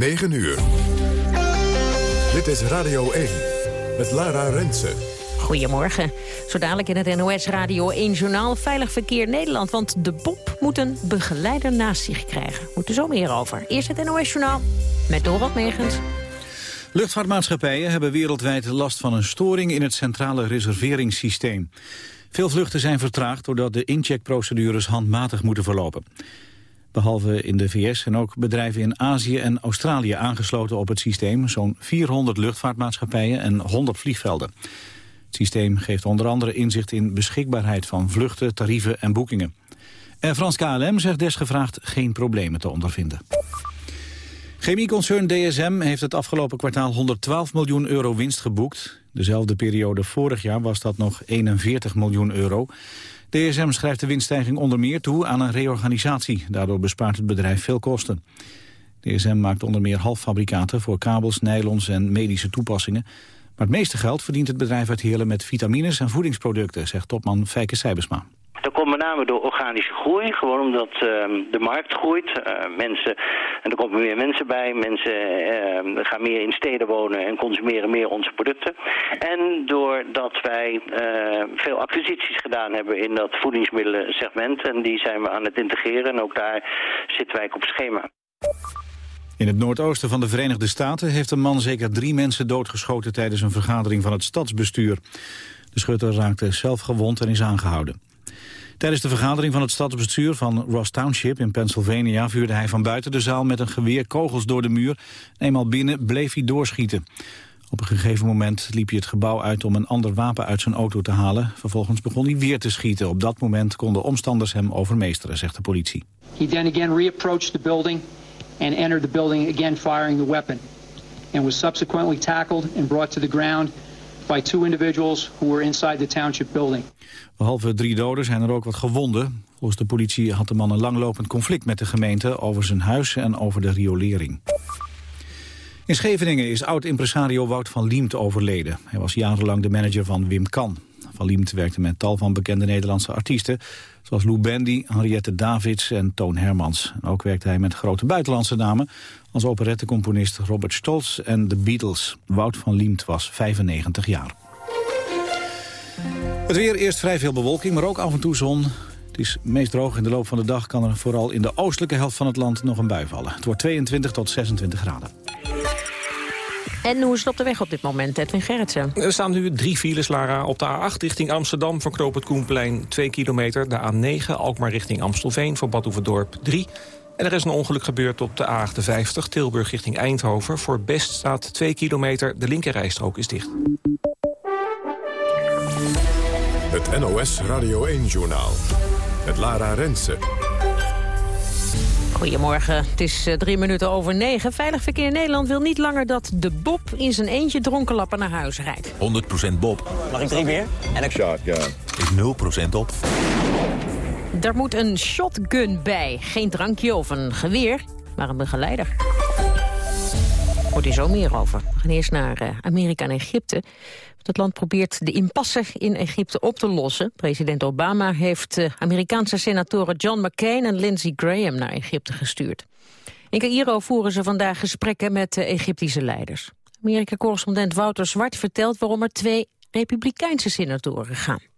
9 uur. Dit is Radio 1 met Lara Rensen. Goedemorgen. Zo dadelijk in het NOS Radio 1 Journaal Veilig Verkeer Nederland. Want de Bob moet een begeleider naast zich krijgen. Moet er zo meer over. Eerst het NOS Journaal met Dorot Megens. Luchtvaartmaatschappijen hebben wereldwijd last van een storing in het centrale reserveringssysteem. Veel vluchten zijn vertraagd doordat de incheckprocedures handmatig moeten verlopen. Behalve in de VS zijn ook bedrijven in Azië en Australië aangesloten op het systeem. Zo'n 400 luchtvaartmaatschappijen en 100 vliegvelden. Het systeem geeft onder andere inzicht in beschikbaarheid van vluchten, tarieven en boekingen. En Frans KLM zegt desgevraagd geen problemen te ondervinden. Chemieconcern DSM heeft het afgelopen kwartaal 112 miljoen euro winst geboekt. Dezelfde periode vorig jaar was dat nog 41 miljoen euro. DSM schrijft de winststijging onder meer toe aan een reorganisatie. Daardoor bespaart het bedrijf veel kosten. DSM maakt onder meer halffabrikaten voor kabels, nylons en medische toepassingen. Maar het meeste geld verdient het bedrijf uit Heerlen met vitamines en voedingsproducten, zegt topman Fijke Sijbersma. Dat komt met name door organische groei, gewoon omdat uh, de markt groeit. Uh, mensen, en er komen meer mensen bij, mensen uh, gaan meer in steden wonen en consumeren meer onze producten. En doordat wij eh, veel acquisities gedaan hebben in dat voedingsmiddelen-segment en die zijn we aan het integreren en ook daar zitten wij op schema. In het noordoosten van de Verenigde Staten heeft een man zeker drie mensen doodgeschoten tijdens een vergadering van het stadsbestuur. De schutter raakte zelf gewond en is aangehouden. Tijdens de vergadering van het stadsbestuur van Ross Township in Pennsylvania vuurde hij van buiten de zaal met een geweer kogels door de muur. Eenmaal binnen bleef hij doorschieten. Op een gegeven moment liep hij het gebouw uit om een ander wapen uit zijn auto te halen. Vervolgens begon hij weer te schieten. Op dat moment konden omstanders hem overmeesteren, zegt de politie. He then again reapproached the building and entered the building again firing the weapon. Was subsequently tackled by two individuals who were inside the township building. Behalve drie doden zijn er ook wat gewonden. Volgens de politie had de man een langlopend conflict met de gemeente over zijn huis en over de riolering. In Scheveningen is oud-impresario Wout van Liemt overleden. Hij was jarenlang de manager van Wim Kan. Van Liemt werkte met tal van bekende Nederlandse artiesten... zoals Lou Bendy, Henriette Davids en Toon Hermans. En ook werkte hij met grote buitenlandse namen... als operettecomponist Robert Stolz en de Beatles. Wout van Liemt was 95 jaar. Het weer eerst vrij veel bewolking, maar ook af en toe zon. Het is meest droog in de loop van de dag kan er vooral in de oostelijke helft van het land nog een bui vallen. Het wordt 22 tot 26 graden. En hoe is het op de weg op dit moment, Edwin Gerritsen? Er staan nu drie files, Lara. Op de A8 richting Amsterdam voor Knoop het Koenplein 2 kilometer. De A9 Alkmaar richting Amstelveen voor Badhoevedorp 3. En er is een ongeluk gebeurd op de A58 Tilburg richting Eindhoven. Voor Best staat 2 kilometer. De linkerrijstrook is dicht. Het NOS Radio 1-journaal. Met Lara Rensen. Goedemorgen, het is uh, drie minuten over negen. Veilig Verkeer Nederland wil niet langer dat de Bob in zijn eentje dronkenlappen naar huis rijdt. 100% Bob. Mag ik drie meer? En een shotgun. Is 0% op. Daar moet een shotgun bij. Geen drankje of een geweer, maar een begeleider. Hoort hier zo meer over. We gaan eerst naar uh, Amerika en Egypte. Het land probeert de impasse in Egypte op te lossen. President Obama heeft uh, Amerikaanse senatoren John McCain en Lindsey Graham naar Egypte gestuurd. In Cairo voeren ze vandaag gesprekken met de Egyptische leiders. Amerika-correspondent Wouter Zwart vertelt waarom er twee republikeinse senatoren gaan.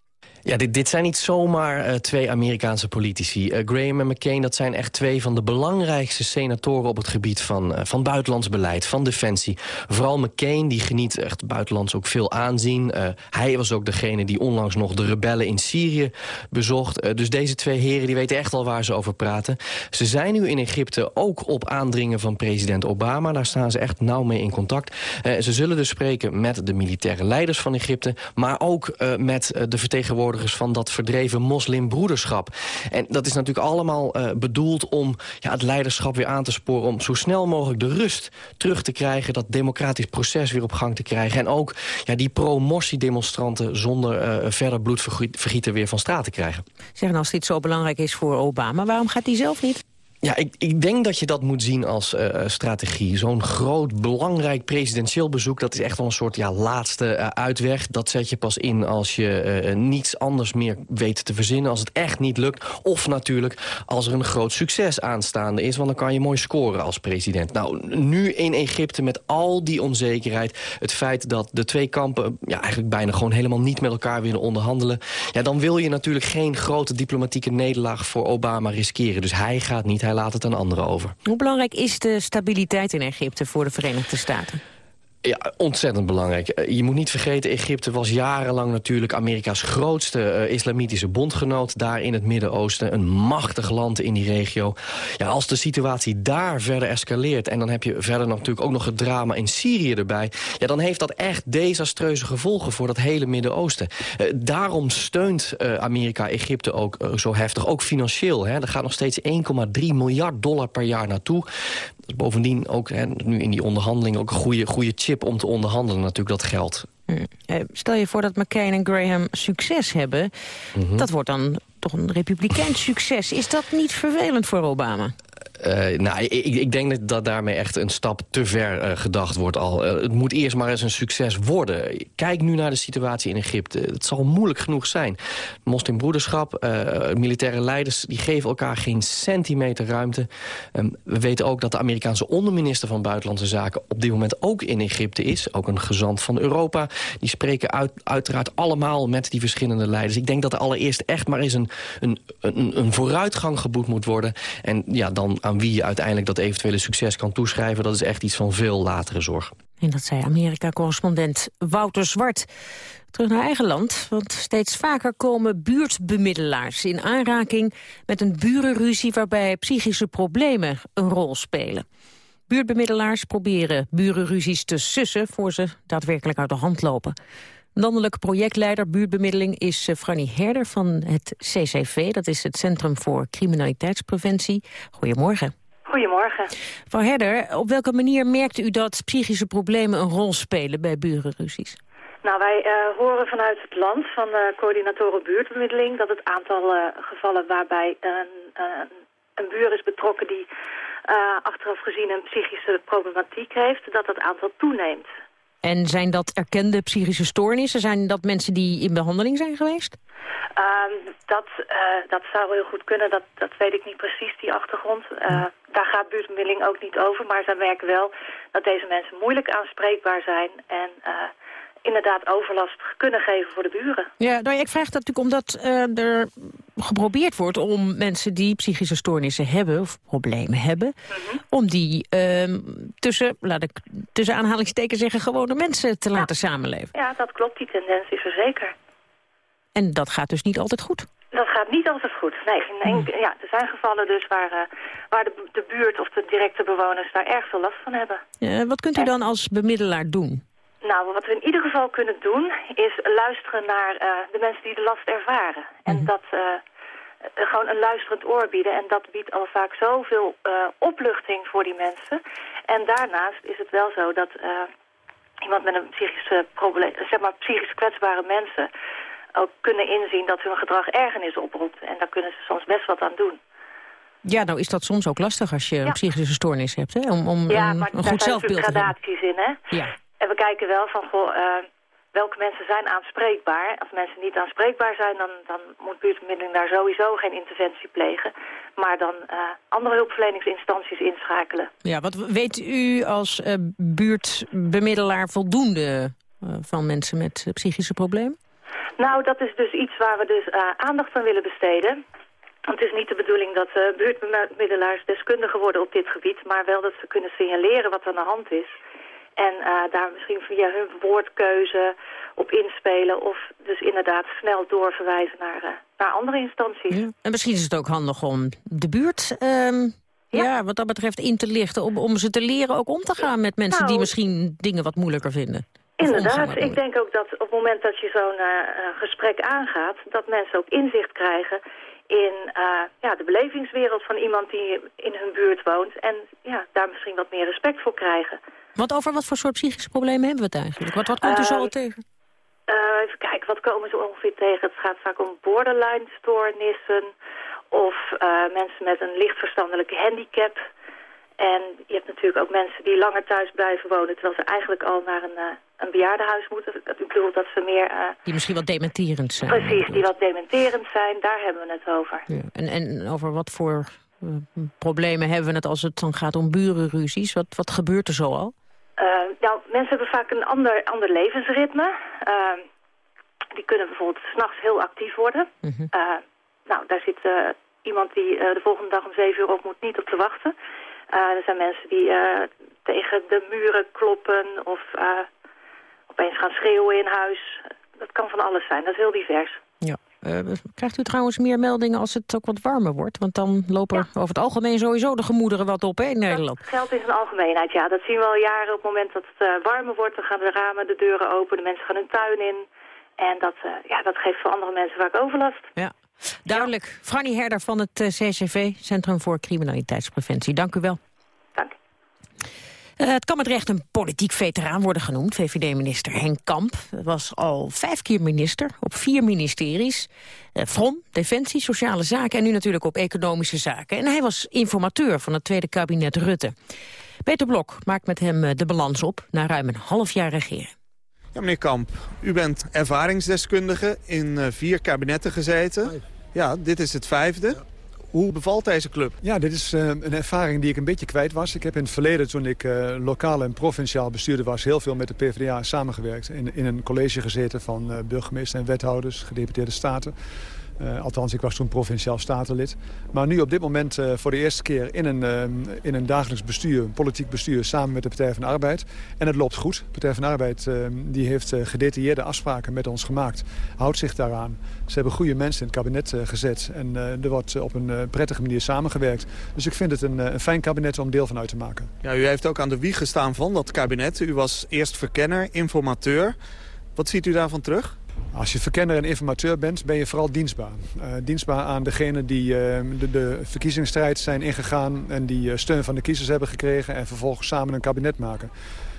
Ja, dit, dit zijn niet zomaar uh, twee Amerikaanse politici. Uh, Graham en McCain, dat zijn echt twee van de belangrijkste senatoren... op het gebied van, uh, van buitenlands beleid, van defensie. Vooral McCain, die geniet echt buitenlands ook veel aanzien. hij was ook degene die onlangs nog de rebellen in Syrië bezocht. dus deze twee heren die weten echt al waar ze over praten. Ze zijn nu in Egypte ook op aandringen van president Obama. Daar staan ze echt nauw mee in contact. ze zullen dus spreken met de militaire leiders van Egypte... maar ook met de vertegenwoordigers van dat verdreven moslimbroederschap. En dat is natuurlijk allemaal uh, bedoeld om ja, het leiderschap weer aan te sporen... om zo snel mogelijk de rust terug te krijgen... dat democratisch proces weer op gang te krijgen. En ook ja, die pro-Morsi-demonstranten zonder uh, verder bloedvergieten weer van straat te krijgen. Zeggen als dit zo belangrijk is voor Obama, waarom gaat hij zelf niet? Ja, ik, ik denk dat je dat moet zien als uh, strategie. Zo'n groot, belangrijk presidentieel bezoek... dat is echt wel een soort ja, laatste uh, uitweg. Dat zet je pas in als je niets anders meer weet te verzinnen... als het echt niet lukt. Of natuurlijk als er een groot succes aanstaande is... want dan kan je mooi scoren als president. Nou, nu in Egypte met al die onzekerheid... het feit dat de twee kampen ja, eigenlijk bijna gewoon helemaal niet met elkaar willen onderhandelen... Ja, dan wil je natuurlijk geen grote diplomatieke nederlaag voor Obama riskeren. Dus hij gaat niet, laat het aan anderen over. Hoe belangrijk is de stabiliteit in Egypte voor de Verenigde Staten? Ja, ontzettend belangrijk. Eh, je moet niet vergeten, Egypte was jarenlang natuurlijk Amerika's grootste uh, islamitische bondgenoot. Daar in het Midden-Oosten, een machtig land in die regio. Ja, als de situatie daar verder escaleert... en dan heb je verder natuurlijk ook nog het drama in Syrië erbij... ja, dan heeft dat echt desastreuze gevolgen voor dat hele Midden-Oosten. Uh, daarom steunt Amerika Egypte ook zo heftig, ook financieel. Hè. Er gaat nog steeds 1,3 miljard dollar per jaar naartoe. Bovendien ook hè, nu in die onderhandeling ook een goede, goede chip om te onderhandelen natuurlijk dat geld. Hmm. Stel je voor dat McCain en Graham succes hebben. Mhm. Dat wordt dan toch een republikeins succes. Is dat niet vervelend voor Obama? Uh, nou, ik, ik, denk dat, daarmee echt een stap te ver uh, gedacht wordt al. Uh, het moet eerst maar eens een succes worden. Kijk nu naar de situatie in Egypte. Het zal moeilijk genoeg zijn. Moslimbroederschap, militaire leiders... die geven elkaar geen centimeter ruimte. Um, we weten ook dat de Amerikaanse onderminister van Buitenlandse Zaken... op dit moment ook in Egypte is. Ook een gezant van Europa. Die spreken uit, uiteraard allemaal met die verschillende leiders. Ik denk dat er allereerst echt maar eens een, een, een, een vooruitgang geboekt moet worden. En ja, dan aan wie je uiteindelijk dat eventuele succes kan toeschrijven... dat is echt iets van veel latere zorg. En dat zei Amerika-correspondent Wouter Zwart. Terug naar eigen land, want steeds vaker komen buurtbemiddelaars... in aanraking met een burenruzie waarbij psychische problemen een rol spelen. Buurtbemiddelaars proberen burenruzies te sussen... voor ze daadwerkelijk uit de hand lopen. Landelijk projectleider buurtbemiddeling is uh, Franny Herder van het CCV. Dat is het Centrum voor Criminaliteitspreventie. Goedemorgen. Goedemorgen. Mevrouw Herder, op welke manier merkt u dat psychische problemen een rol spelen bij burenruzies? Nou, wij uh, horen vanuit het land van de coördinatoren buurtbemiddeling... dat het aantal uh, gevallen waarbij een, een buur is betrokken die achteraf gezien een psychische problematiek heeft... dat dat aantal toeneemt. En zijn dat erkende psychische stoornissen? Zijn dat mensen die in behandeling zijn geweest? Um, dat, uh, dat zou heel goed kunnen. Dat, dat weet ik niet precies, die achtergrond. Uh, daar gaat buurtbemiddeling ook niet over. Maar zij merken wel dat deze mensen moeilijk aanspreekbaar zijn. En uh, inderdaad overlast kunnen geven voor de buren. Ja, nou, ik vraag dat natuurlijk omdat er geprobeerd wordt om mensen die psychische stoornissen hebben, of problemen hebben, -hmm. om die uh, tussen, laat ik tussen aanhalingstekens zeggen, gewone mensen te ja. laten samenleven. Ja, dat klopt, die tendens is er zeker. En dat gaat dus niet altijd goed? Dat gaat niet altijd goed. Nee, Hmm. ja, er zijn gevallen dus waar, uh, waar de, de buurt of de directe bewoners daar erg veel last van hebben. Uh, wat kunt u dan als bemiddelaar doen? Nou, wat we in ieder geval kunnen doen is luisteren naar uh, de mensen die de last ervaren. En Mhm. dat uh, gewoon een luisterend oor bieden. En dat biedt al vaak zoveel uh, opluchting voor die mensen. En daarnaast is het wel zo dat iemand met een psychische probleem, zeg maar psychisch kwetsbare mensen ook kunnen inzien dat hun gedrag ergernis oproept. En daar kunnen ze soms best wat aan doen. Ja, nou is dat soms ook lastig als je ja. een psychische stoornis hebt, hè? Om, om ja, een, maar een goed zelfbeeld te hebben. gradaties in, hè? Ja. En we kijken wel van, goh, uh, welke mensen zijn aanspreekbaar. Als mensen niet aanspreekbaar zijn, dan, dan moet buurtbemiddeling daar sowieso geen interventie plegen. Maar dan uh, andere hulpverleningsinstanties inschakelen. Ja, wat weet u als uh, buurtbemiddelaar voldoende van mensen met psychische problemen? Nou, dat is dus iets waar we dus aandacht aan willen besteden. Het is niet de bedoeling dat buurtbemiddelaars deskundigen worden op dit gebied... maar wel dat ze kunnen signaleren wat aan de hand is. En uh, daar misschien via hun woordkeuze op inspelen... of dus inderdaad snel doorverwijzen naar, uh, naar andere instanties. Ja. En misschien is het ook handig om de buurt... Um, ja. ja. wat dat betreft in te lichten... om, om ze te leren ook om te gaan met mensen nou, die misschien dingen wat moeilijker vinden. Inderdaad, ik denk ook dat op het moment dat je zo'n gesprek aangaat... dat mensen ook inzicht krijgen in uh, ja, de belevingswereld van iemand die in hun buurt woont. En ja, daar misschien wat meer respect voor krijgen. Wat over wat voor soort psychische problemen hebben we het eigenlijk? Wat, wat komt u uh, zo al tegen? Even kijken, wat komen ze ongeveer tegen? Het gaat vaak om borderline stoornissen, of mensen met een licht verstandelijke handicap. En je hebt natuurlijk ook mensen die langer thuis blijven wonen... terwijl ze eigenlijk al naar een, een bejaardenhuis moeten. Ik bedoel dat ze meer... die misschien wat dementerend zijn. Precies, die wat dementerend zijn. Daar hebben we het over. Ja. En, en over wat voor problemen hebben we het als het dan gaat om burenruzies? Wat, wat gebeurt er zoal? nou, mensen hebben vaak een ander, ander levensritme. die kunnen bijvoorbeeld s'nachts heel actief worden. Mhm. nou, daar zit iemand die de volgende dag om zeven uur op moet niet op te wachten. Er zijn mensen die tegen de muren kloppen of opeens gaan schreeuwen in huis. Dat kan van alles zijn, dat is heel divers. Ja. Uh, krijgt u trouwens meer meldingen als het ook wat warmer wordt? Want dan lopen er over het algemeen sowieso de gemoederen wat op in Nederland. Dat geldt in zijn algemeenheid, ja. Dat zien we al jaren. Op het moment dat het warmer wordt, dan gaan de ramen, de deuren open. De mensen gaan hun tuin in. En dat, uh, ja, dat geeft voor andere mensen vaak overlast. Ja, duidelijk. Ja. Franny Herder van het CCV, Centrum voor Criminaliteitspreventie. Dank u wel. Uh, het kan met recht een politiek veteraan worden genoemd. VVD-minister Henk Kamp was al vijf keer minister op vier ministeries. Uh, From, Defensie, Sociale Zaken en nu natuurlijk op Economische Zaken. En hij was informateur van het tweede kabinet Rutte. Peter Blok maakt met hem de balans op na ruim een half jaar regeren. Ja, meneer Kamp, u bent ervaringsdeskundige in vier kabinetten gezeten. Ja, dit is het vijfde. Hoe bevalt deze club? Ja, dit is uh, een ervaring die ik een beetje kwijt was. Ik heb in het verleden, toen ik uh, lokaal en provinciaal bestuurder was... heel veel met de PvdA samengewerkt. In, in een college gezeten van uh, burgemeester en wethouders, gedeputeerde staten. Uh, althans, ik was toen provinciaal statenlid. Maar nu op dit moment uh, voor de eerste keer in een, uh, in een dagelijks bestuur, politiek bestuur... samen met de Partij van de Arbeid. En het loopt goed. De Partij van de Arbeid die heeft gedetailleerde afspraken met ons gemaakt. Houdt zich daaraan. Ze hebben goede mensen in het kabinet gezet. En er wordt op een prettige manier samengewerkt. Dus ik vind het een, een, fijn kabinet om deel van uit te maken. Ja, u heeft ook aan de wieg gestaan van dat kabinet. U was eerst verkenner, informateur. Wat ziet u daarvan terug? Als je verkenner en informateur bent, ben je vooral dienstbaar. Uh, dienstbaar aan degenen die uh, de, de, verkiezingsstrijd zijn ingegaan... en die uh, steun van de kiezers hebben gekregen... en vervolgens samen een kabinet maken.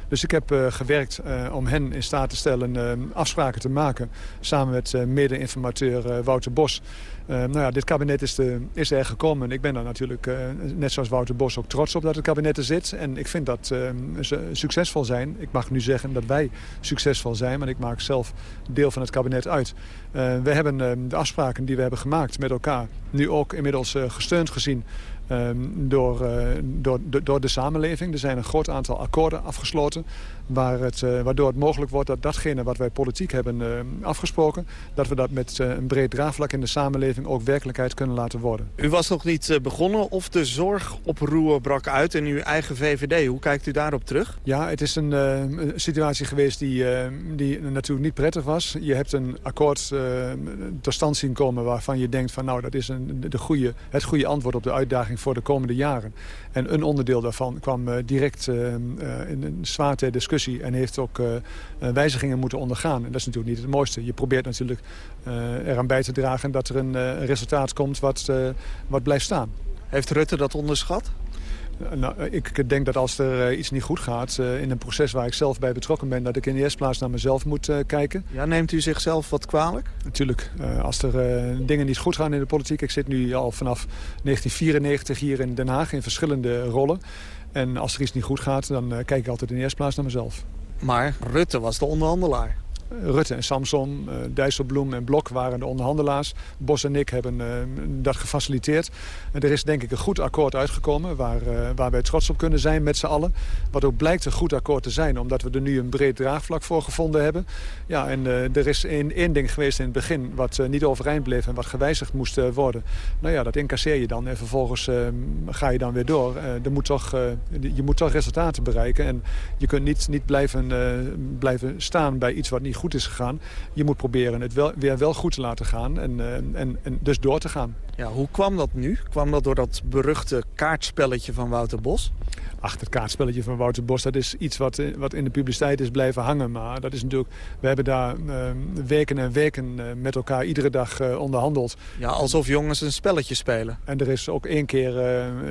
Dus ik heb gewerkt om hen in staat te stellen afspraken te maken... samen met mede-informateur Wouter Bos. Nou ja, dit kabinet is, de, is er gekomen. Ik ben daar natuurlijk, net zoals Wouter Bos, ook trots op dat het kabinet er zit. En ik vind dat ze succesvol zijn. Ik mag nu zeggen dat wij succesvol zijn, maar ik maak zelf deel van het kabinet uit. we hebben de afspraken die we hebben gemaakt met elkaar... nu ook inmiddels gesteund gezien door, door, door de samenleving. Er zijn een groot aantal akkoorden afgesloten... Waar het, uh, waardoor het mogelijk wordt dat datgene wat wij politiek hebben uh, afgesproken... dat we dat met een breed draagvlak in de samenleving ook werkelijkheid kunnen laten worden. U was nog niet begonnen of de zorgoproer brak uit in uw eigen VVD. Hoe kijkt u daarop terug? Ja, het is een situatie geweest die, die natuurlijk niet prettig was. Je hebt een akkoord tot stand zien komen waarvan je denkt... van nou, dat is een, de goede, het goede antwoord op de uitdaging voor de komende jaren. En een onderdeel daarvan kwam uh, direct uh, in een zwaarte discussie... en heeft ook wijzigingen moeten ondergaan. En dat is natuurlijk niet het mooiste. Je probeert natuurlijk eraan bij te dragen dat er een resultaat komt wat, wat blijft staan. Heeft Rutte dat onderschat? Nou, ik denk dat als er uh, iets niet goed gaat in een proces waar ik zelf bij betrokken ben... dat ik in de eerste plaats naar mezelf moet kijken. Ja, neemt u zichzelf wat kwalijk? Natuurlijk. als er dingen niet goed gaan in de politiek... ik zit nu al vanaf 1994 hier in Den Haag in verschillende rollen. En als er iets niet goed gaat, dan kijk ik altijd in de eerste plaats naar mezelf. Maar Rutte was de onderhandelaar. Rutte en Samson, uh, Dijsselbloem en Blok waren de onderhandelaars. Bos en ik hebben uh, dat gefaciliteerd. En er is denk ik een goed akkoord uitgekomen waar, uh, waar wij trots op kunnen zijn met z'n allen. Wat ook blijkt een goed akkoord te zijn, omdat we er nu een breed draagvlak voor gevonden hebben. Ja, en er is één, één ding geweest in het begin wat niet overeind bleef en wat gewijzigd moest worden. Nou ja, dat incasseer je dan en vervolgens ga je dan weer door. er moet toch, je moet toch resultaten bereiken en je kunt niet, niet blijven, blijven staan bij iets wat niet goed goed is gegaan. Je moet proberen het wel, weer wel goed te laten gaan en, uh, en, en dus door te gaan. Ja, hoe kwam dat nu? Kwam dat door dat beruchte kaartspelletje van Wouter Bos? Ach, het kaartspelletje van Wouter Bos, dat is iets wat, eh, wat in de publiciteit is blijven hangen. Maar dat is natuurlijk, we hebben daar uh, weken en weken uh, met elkaar iedere dag uh, onderhandeld. Ja, alsof jongens een spelletje spelen. En er is ook één keer,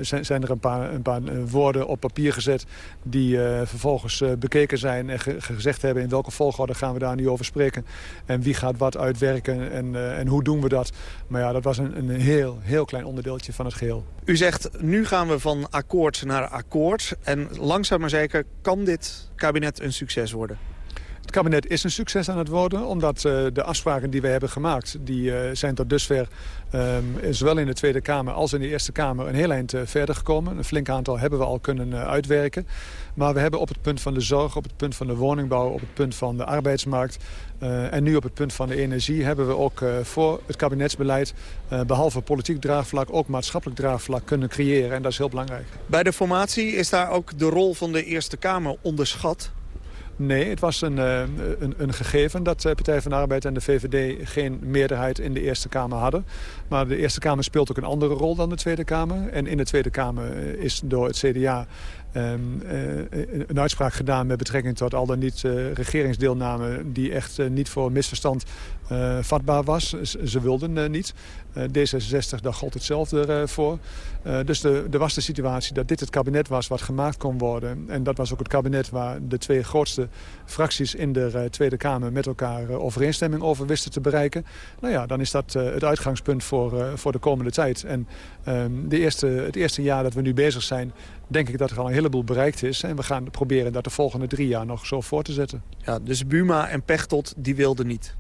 zijn, zijn, er een paar, een paar woorden op papier gezet... die vervolgens bekeken zijn en ge gezegd hebben in welke volgorde gaan we daar nu over spreken. En wie gaat wat uitwerken en, en hoe doen we dat? Maar ja, dat was een, een heel, heel klein onderdeeltje van het geheel. U zegt, nu gaan we van akkoord naar akkoord. En langzaam maar zeker kan dit kabinet een succes worden. Het kabinet is een succes aan het worden, omdat uh, de afspraken die we hebben gemaakt... die uh, zijn tot dusver, um, zowel in de Tweede Kamer als in de Eerste Kamer... een heel eind uh, verder gekomen. Een flink aantal hebben we al kunnen uitwerken. Maar we hebben op het punt van de zorg, op het punt van de woningbouw... op het punt van de arbeidsmarkt en nu op het punt van de energie... hebben we ook voor het kabinetsbeleid, behalve politiek draagvlak... ook maatschappelijk draagvlak kunnen creëren. En dat is heel belangrijk. Bij de formatie is daar ook de rol van de Eerste Kamer onderschat... Nee, het was een, uh, een, een, gegeven dat de eh, Partij van de Arbeid en de VVD geen meerderheid in de Eerste Kamer hadden. Maar de Eerste Kamer speelt ook een andere rol dan de Tweede Kamer. En in de Tweede Kamer eh, is door het CDA uh, een uitspraak gedaan met betrekking tot al dan niet uh, regeringsdeelname... die echt niet voor misverstand vatbaar was. ze wilden niet. D66, daar gold hetzelfde voor. dus er was de situatie dat dit het kabinet was wat gemaakt kon worden. En dat was ook het kabinet waar de twee grootste fracties in de Tweede Kamer... met elkaar overeenstemming over wisten te bereiken. Nou ja, dan is dat het uitgangspunt voor, voor de komende tijd. En um, de eerste, het eerste jaar dat we nu bezig zijn denk ik dat er al een heleboel bereikt is. En we gaan proberen dat de volgende drie jaar nog zo voor te zetten. Ja, dus Buma en Pechtold, die wilden niet?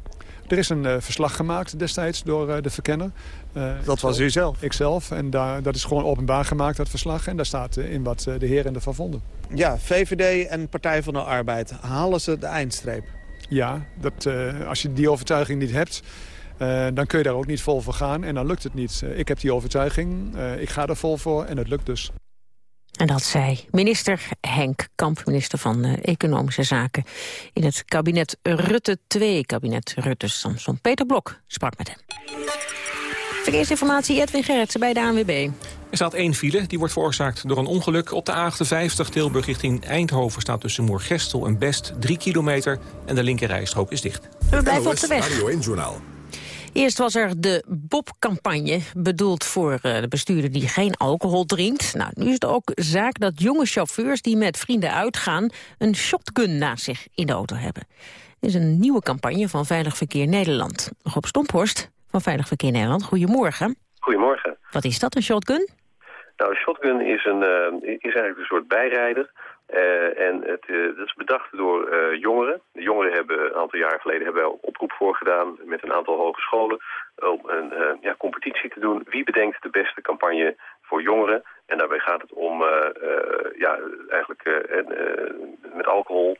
Er is een uh, verslag gemaakt destijds door uh, de verkenner. Uh, dat was u zelf? Ikzelf. En daar, dat is gewoon openbaar gemaakt, dat verslag. En daar staat in wat de heren ervan vonden. Ja, VVD en Partij van de Arbeid. Halen ze de eindstreep? Ja, dat, als je die overtuiging niet hebt... dan kun je daar ook niet vol voor gaan en dan lukt het niet. ik heb die overtuiging, ik ga er vol voor en het lukt dus. En dat zei minister Henk Kamp, minister van uh, Economische Zaken... in het kabinet Rutte 2, kabinet Rutte Samson. Peter Blok sprak met hem. Verkeersinformatie, Edwin Gerritsen bij de ANWB. Er staat één file, die wordt veroorzaakt door een ongeluk. Op de A58 Tilburg richting Eindhoven staat tussen Moergestel en Best 3 kilometer... en de linkerrijstrook is dicht. We blijven op de weg. Radio 1 Journaal. Eerst was er de Bob-campagne, bedoeld voor eh, de bestuurder die geen alcohol drinkt. Nou, nu is het ook zaak dat jonge chauffeurs die met vrienden uitgaan... een shotgun naast zich in de auto hebben. Dit is een nieuwe campagne van Veilig Verkeer Nederland. Rob Stomphorst van Veilig Verkeer Nederland, goedemorgen. Goedemorgen. Wat is dat, een shotgun? Nou, een shotgun is, een, uh, is eigenlijk een soort bijrijder... Uh, en het, uh, dat is bedacht door uh, jongeren. De jongeren hebben een aantal jaren geleden hebben wij een oproep voorgedaan met een aantal hogescholen om een ja, competitie te doen. Wie bedenkt de beste campagne voor jongeren? En daarbij gaat het om, ja, eigenlijk met alcohol.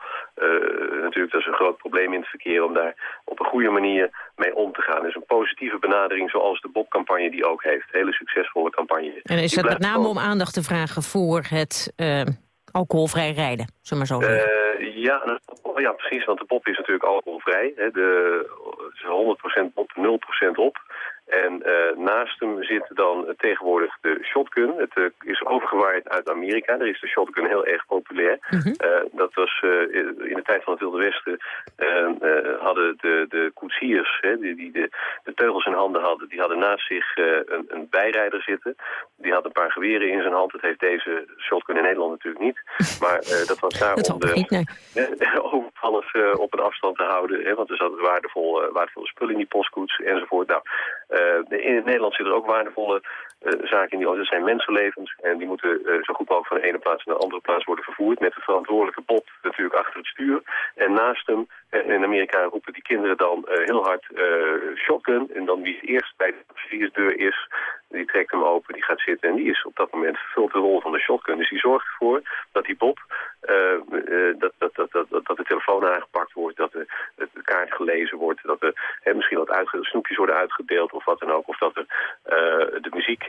natuurlijk, dat is een groot probleem in het verkeer om daar op een goede manier mee om te gaan. Dus een positieve benadering zoals de Bob-campagne die ook heeft. Hele succesvolle campagne. En is het met name om aandacht te vragen voor het alcoholvrij rijden, zullen maar zo zeggen. Uh, ja, ja, precies, want de pop is natuurlijk alcoholvrij. Hè. De, 100% pop, 0% op. En uh, naast hem zit dan tegenwoordig de shotgun. Het uh, is overgewaaid uit Amerika. Daar is de shotgun heel erg populair. Mm -hmm. uh, dat was in de tijd van het Wilde Westen... hadden de, de koetsiers, hè, die, die de, de, teugels in handen hadden... die hadden naast zich een, een, bijrijder zitten. Die had een paar geweren in zijn hand. Dat heeft deze shotgun in Nederland natuurlijk niet. Maar dat was daar om de, alles op een afstand te houden. Hè, want er zat waardevol, waardevolle spullen in die postkoets enzovoort. Nou, in het Nederland zitten er ook waardevolle zaken in die auto's. Dat zijn mensenlevens en die moeten uh, zo goed mogelijk van de ene plaats naar de andere plaats worden vervoerd. Met de verantwoordelijke Bob natuurlijk achter het stuur. En naast hem, in Amerika roepen die kinderen dan heel hard shotgun. En dan wie het eerst bij de passagiersdeur is, die trekt hem open, die gaat zitten. En die is op dat moment vervult de rol van de shotgun. Dus die zorgt ervoor dat die Bob, dat, dat, dat, dat, de telefoon aangepakt wordt, dat de, de kaart gelezen wordt, dat er misschien wat snoepjes worden uitgedeeld of wat dan ook. Of dat er de muziek,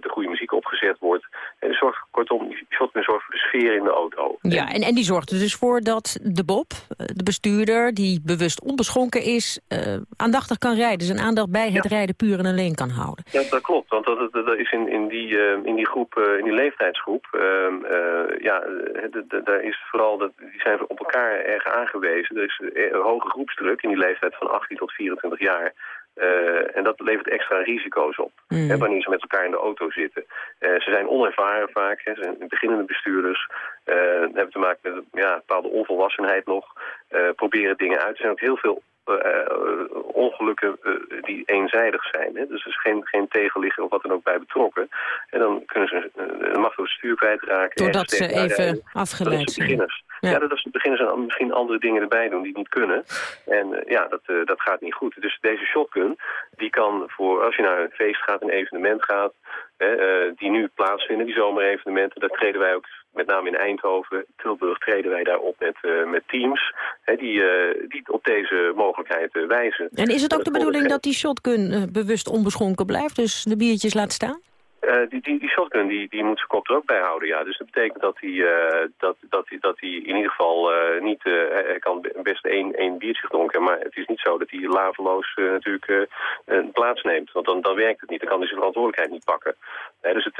de goede muziek opgezet wordt. En zorgt, kortom, shotgun zorgt voor de sfeer in de auto. Ja, en, en die zorgt er dus voor dat de Bob, de bestuurder, die bewust onbeschonken is, uh, aandachtig kan rijden. Zijn aandacht bij het ja. rijden puur en alleen kan houden. Ja, dat klopt. Want dat, is in, in, die, in die groep, in die leeftijdsgroep, ja, daar is vooral, dat, die zijn op elkaar erg aangewezen. Er is een hoge groepsdruk in die leeftijd van 18 tot 24 jaar. Uh, en dat levert extra risico's op, mm. hè, wanneer ze met elkaar in de auto zitten. Uh, ze zijn onervaren vaak, hè, ze zijn beginnende bestuurders. Uh, hebben te maken met ja, een bepaalde onvolwassenheid nog. proberen dingen uit. Er zijn ook heel veel ongelukken die eenzijdig zijn. Hè? Dus er is geen, geen tegenligger of wat dan ook bij betrokken. En dan kunnen ze uh, mag het stuur kwijtraken. Doordat ze even afgeleid zijn. Beginners. Ja, ja dat is, beginnen ze misschien andere dingen erbij doen die niet kunnen. En ja, dat, dat gaat niet goed. Dus deze shotgun, die kan voor als je naar een feest gaat, een evenement gaat... die nu plaatsvinden, die zomerevenementen, daar treden wij ook met name in Eindhoven, Tilburg, treden wij daar op met, uh, met teams hè, die, uh, die op deze mogelijkheid uh, wijzen. En is het ook de bedoeling dat die shotgun bewust onbeschonken blijft, dus de biertjes laat staan? die, die, die shotgun die, die moet zijn kop er ook bij houden, ja. Dus dat betekent dat hij, dat, dat, hij, dat hij in ieder geval niet... hij kan best één, één biertje dronken, maar het is niet zo dat hij laveloos natuurlijk plaatsneemt. Want dan, dan werkt het niet, dan kan hij zijn verantwoordelijkheid niet pakken. dus het,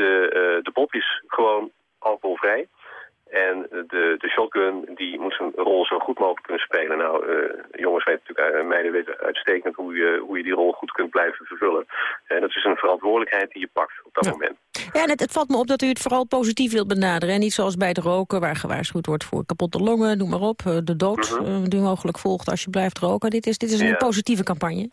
de Bob is gewoon alcoholvrij. En de, de shotgun die moet zijn rol zo goed mogelijk kunnen spelen. Nou, uh, jongens weten natuurlijk, uh, meiden weten uitstekend hoe je, hoe je die rol goed kunt blijven vervullen. En dat is een verantwoordelijkheid die je pakt op dat moment. Ja, en het, het, valt me op dat u het vooral positief wilt benaderen. En niet zoals bij het roken, waar gewaarschuwd wordt voor kapotte longen, noem maar op. Eh, de dood mhm. die mogelijk volgt als je blijft roken. Dit is, dit is een positieve campagne.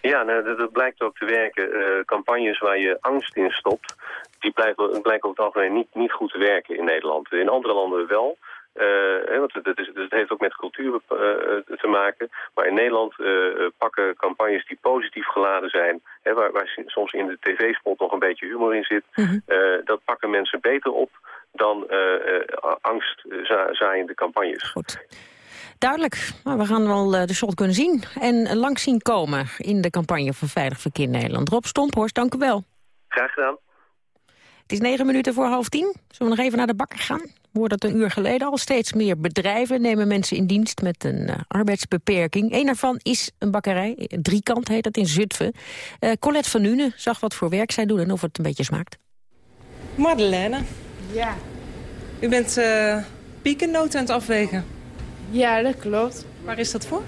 Ja, nou, dat, dat, blijkt ook te werken. campagnes waar je angst in stopt, die blijken, blijken over het algemeen niet, niet goed te werken in Nederland. In andere landen wel. Uh, want het, is, het, heeft ook met cultuur uh, te maken. Maar in Nederland uh, pakken campagnes die positief geladen zijn... Hè, waar, waar, soms in de tv-spot nog een beetje humor in zit... Mm -hmm. dat pakken mensen beter op dan angstzaaiende campagnes. Goed. Duidelijk. Nou, we gaan wel de shot kunnen zien. En langs zien komen in de campagne voor Veilig Verkeer Nederland. Rob Stomphorst, dank u wel. Graag gedaan. Het is negen minuten voor half tien. Zullen we nog even naar de bakker gaan? We dat een uur geleden al. Steeds meer bedrijven nemen mensen in dienst met een uh, arbeidsbeperking. Eén daarvan is een bakkerij. Driekant heet dat in Zutphen. Uh, Colette van Nuenen zag wat voor werk zij doen en of het een beetje smaakt. Madeleine. Ja. U bent uh, piekennoten aan het afwegen. Ja, dat klopt. Waar is dat voor?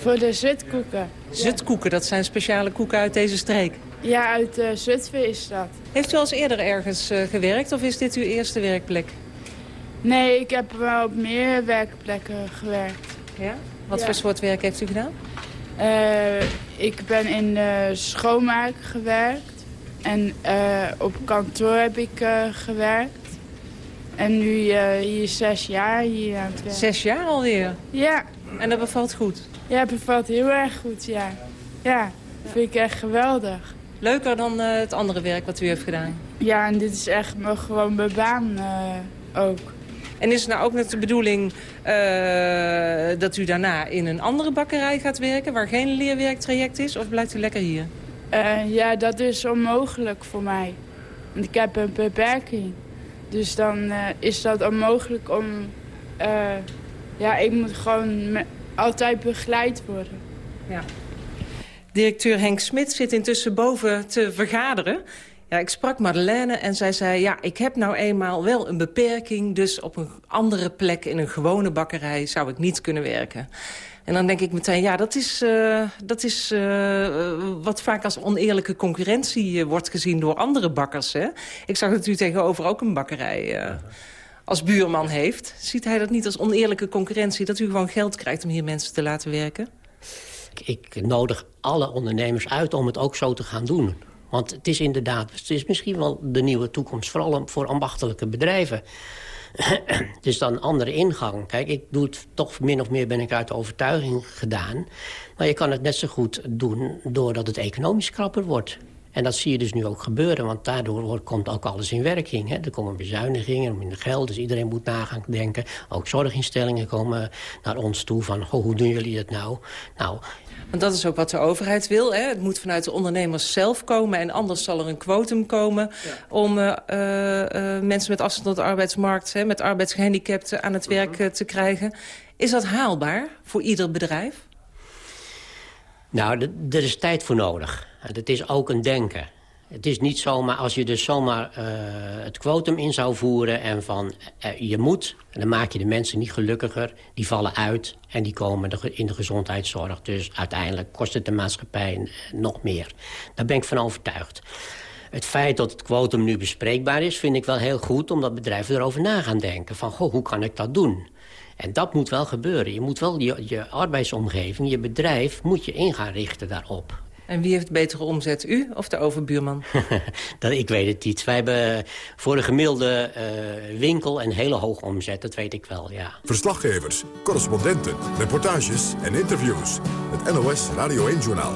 Voor de zutkoeken. Zutkoeken, dat zijn speciale koeken uit deze streek? Ja, uit uh, Zutphen is dat. Heeft u al eens eerder ergens uh, gewerkt of is dit uw eerste werkplek? Nee, ik heb wel op meer werkplekken gewerkt. Ja? Wat ja. voor soort werk heeft u gedaan? Uh, ik ben in de schoonmaak gewerkt. En op kantoor heb ik gewerkt. En nu hier zes jaar hier aan het werk. Zes jaar alweer? Ja. En dat bevalt goed? Ja, het bevalt heel erg goed, ja. Ja, dat vind ik echt geweldig. Leuker dan uh, het andere werk wat u heeft gedaan? Ja, en dit is echt gewoon mijn baan uh, ook. En is het nou ook net de bedoeling uh, dat u daarna in een andere bakkerij gaat werken... waar geen leerwerktraject is, of blijft u lekker hier? ja, dat is onmogelijk voor mij. Want ik heb een beperking. Dus dan is dat onmogelijk om... ja, ik moet gewoon altijd begeleid worden. Ja. Directeur Henk Smit zit intussen boven te vergaderen. Ja, ik sprak Madeleine en zij zei... ja, ik heb nou eenmaal wel een beperking... dus op een andere plek in een gewone bakkerij zou ik niet kunnen werken. En dan denk ik meteen, ja, dat is, uh, dat is uh, wat vaak als oneerlijke concurrentie uh, wordt gezien door andere bakkers. Hè? Ik zag dat u tegenover ook een bakkerij als buurman heeft. Ziet hij dat niet als oneerlijke concurrentie... dat u gewoon geld krijgt om hier mensen te laten werken? Ik nodig alle ondernemers uit om het ook zo te gaan doen. Want het is inderdaad, het is misschien wel de nieuwe toekomst... vooral voor ambachtelijke bedrijven. is dan een andere ingang. Kijk, ik doe het toch min of meer ben ik uit de overtuiging gedaan. Maar je kan het net zo goed doen doordat het economisch krapper wordt. En dat zie je dus nu ook gebeuren, want daardoor komt ook alles in werking. Hè. Er komen bezuinigingen, minder geld, dus iedereen moet na gaan denken. Ook zorginstellingen komen naar ons toe van, hoe doen jullie dat nou? Nou, want dat is ook wat de overheid wil. Hè? Het moet vanuit de ondernemers zelf komen. En anders zal er een quotum komen om uh, uh, mensen met afstand tot de arbeidsmarkt... Hè, met arbeidsgehandicapten aan het werk uh, te krijgen. Is dat haalbaar voor ieder bedrijf? Nou, er is tijd voor nodig. Het is ook een denken. Het is niet zomaar, als je dus zomaar uh, het kwotum in zou voeren... en van uh, je moet, dan maak je de mensen niet gelukkiger. Die vallen uit en die komen in de gezondheidszorg. Dus uiteindelijk kost het de maatschappij nog meer. Daar ben ik van overtuigd. Het feit dat het kwotum nu bespreekbaar is, vind ik wel heel goed... omdat bedrijven erover na gaan denken. Van, goh, hoe kan ik dat doen? En dat moet wel gebeuren. Je moet wel je, je arbeidsomgeving, je bedrijf, moet je in gaan richten daarop. En wie heeft betere omzet, u of de overbuurman? dat, ik weet het niet. Wij hebben voor een gemiddelde uh, winkel een hele hoge omzet. Dat weet ik wel, ja. Verslaggevers, correspondenten, reportages en interviews. Het NOS Radio 1-journaal.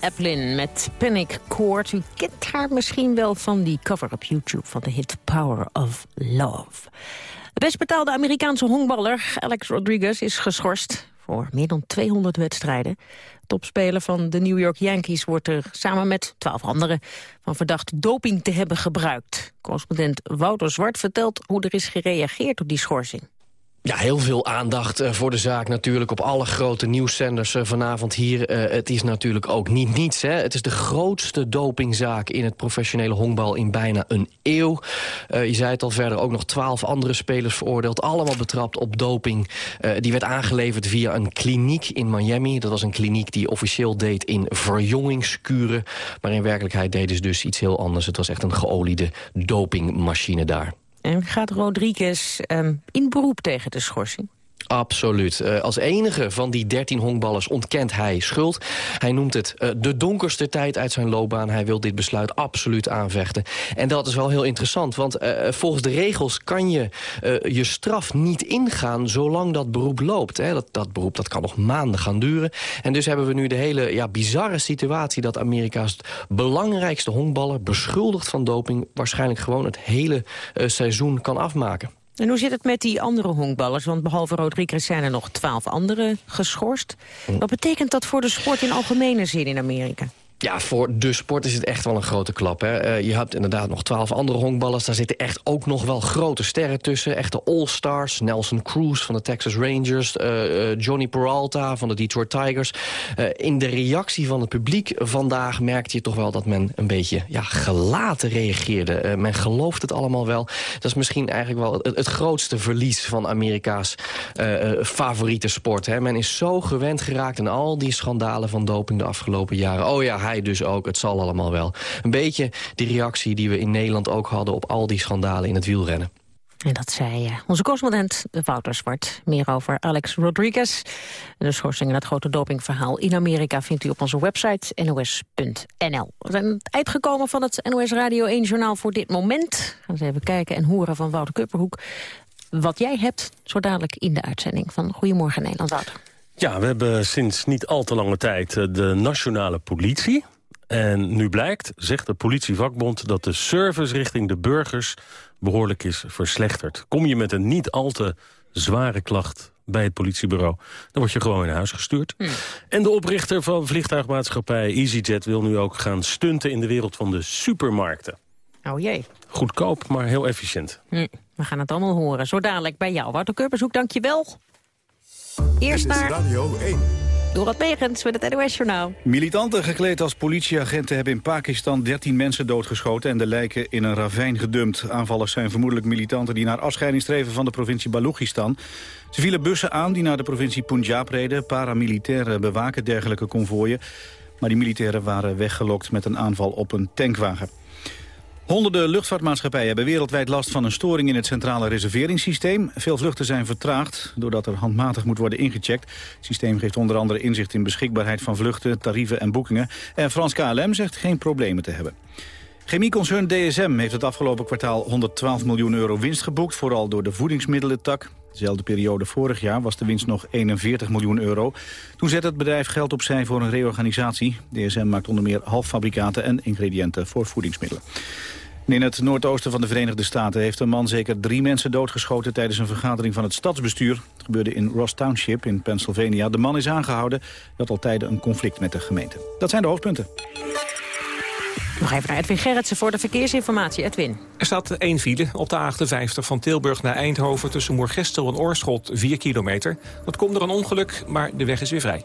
Eplin met Panic Court. U kent haar misschien wel van die cover op YouTube van de hit Power of Love. De best betaalde Amerikaanse honkballer Alex Rodriguez is geschorst voor meer dan 200 wedstrijden. Topspeler van de New York Yankees wordt er samen met 12 anderen van verdacht doping te hebben gebruikt. Correspondent Wouter Zwart vertelt hoe er is gereageerd op die schorsing. Ja, heel veel aandacht eh, voor de zaak natuurlijk op alle grote nieuwszenders eh, vanavond hier. Eh, het is natuurlijk ook niet niets. Hè. Het is de grootste dopingzaak in het professionele honkbal in bijna een eeuw. je zei het al verder, ook nog twaalf andere spelers veroordeeld. Allemaal betrapt op doping. die werd aangeleverd via een kliniek in Miami. Dat was een kliniek die officieel deed in verjongingskuren. Maar in werkelijkheid deden ze dus iets heel anders. Het was echt een geoliede dopingmachine daar. En gaat Rodriguez um, in beroep tegen de schorsing? Absoluut. Uh, als enige van die 13 honkballers ontkent hij schuld. Hij noemt het uh, de donkerste tijd uit zijn loopbaan. Hij wil dit besluit absoluut aanvechten. En dat is wel heel interessant, want uh, volgens de regels kan je je straf niet ingaan zolang dat beroep loopt. Hè. Dat, dat beroep dat kan nog maanden gaan duren. En dus hebben we nu de hele ja, bizarre situatie dat Amerika's belangrijkste honkballer beschuldigd van doping waarschijnlijk gewoon het hele seizoen kan afmaken. En hoe zit het met die andere honkballers? Want behalve Rodriguez zijn er nog twaalf anderen geschorst. Wat betekent dat voor de sport in algemene zin in Amerika? Ja, voor de sport is het echt wel een grote klap. Hè? Uh, je hebt inderdaad nog twaalf andere honkballers. Daar zitten echt ook nog wel grote sterren tussen. Echte all-stars. Nelson Cruz van de Texas Rangers. Uh, Johnny Peralta van de Detroit Tigers. in de reactie van het publiek vandaag merkte je toch wel... dat men een beetje ja, gelaten reageerde. men gelooft het allemaal wel. Dat is misschien eigenlijk wel het, het grootste verlies van Amerika's favoriete sport. Hè? Men is zo gewend geraakt aan al die schandalen van doping de afgelopen jaren. Oh ja, dus ook, het zal allemaal wel. Een beetje die reactie die we in Nederland ook hadden... op al die schandalen in het wielrennen. En dat zei uh, onze correspondent Wouter Zwart. Meer over Alex Rodriguez. De schorsing in het grote dopingverhaal in Amerika... vindt u op onze website nos.nl. We zijn het eind gekomen van het NOS Radio 1-journaal voor dit moment. Gaan eens even kijken en horen van Wouter Kupperhoek... wat jij hebt zo dadelijk in de uitzending van Goedemorgen Nederland. Ja, we hebben sinds niet al te lange tijd eh, de nationale politie. En nu blijkt, zegt de politievakbond... dat de service richting de burgers behoorlijk is verslechterd. Kom je met een niet al te zware klacht bij het politiebureau... dan word je gewoon in huis gestuurd. Hmm. En de oprichter van vliegtuigmaatschappij EasyJet... wil nu ook gaan stunten in de wereld van de supermarkten. Oh jee. Goedkoop, maar heel efficiënt. Hmm. We gaan het allemaal horen. Zo dadelijk bij jou. Wouter Kurpershoek, dank je wel. Eerst naar... Radio 1. Dorot Megens met het NOS-journaal. Militanten gekleed als politieagenten hebben in Pakistan 13 mensen doodgeschoten... en de lijken in een ravijn gedumpt. Aanvallers zijn vermoedelijk militanten die naar afscheiding streven van de provincie Balochistan. Ze vielen bussen aan die naar de provincie Punjab reden. Paramilitairen bewaken dergelijke konvooien. Maar die militairen waren weggelokt met een aanval op een tankwagen. Honderden luchtvaartmaatschappijen hebben wereldwijd last van een storing in het centrale reserveringssysteem. Veel vluchten zijn vertraagd doordat er handmatig moet worden ingecheckt. Het systeem geeft onder andere inzicht in beschikbaarheid van vluchten, tarieven en boekingen. En Frans KLM zegt geen problemen te hebben. Chemieconcern DSM heeft het afgelopen kwartaal 112 miljoen euro winst geboekt, vooral door de voedingsmiddelentak. Dezelfde periode vorig jaar was de winst nog 41 miljoen euro. Toen zette het bedrijf geld opzij voor een reorganisatie. DSM maakt onder meer halffabrikaten en ingrediënten voor voedingsmiddelen in het noordoosten van de Verenigde Staten heeft een man zeker drie mensen doodgeschoten tijdens een vergadering van het stadsbestuur. Het gebeurde in Ross Township in Pennsylvania. De man is aangehouden. Had al tijden een conflict met de gemeente. Dat zijn de hoofdpunten. Nog even naar Edwin Gerritsen voor de verkeersinformatie. Edwin. Er staat één file op de A58 van Tilburg naar Eindhoven... tussen Moergestel en Oorschot, 4 kilometer. Dat komt door een ongeluk, maar de weg is weer vrij.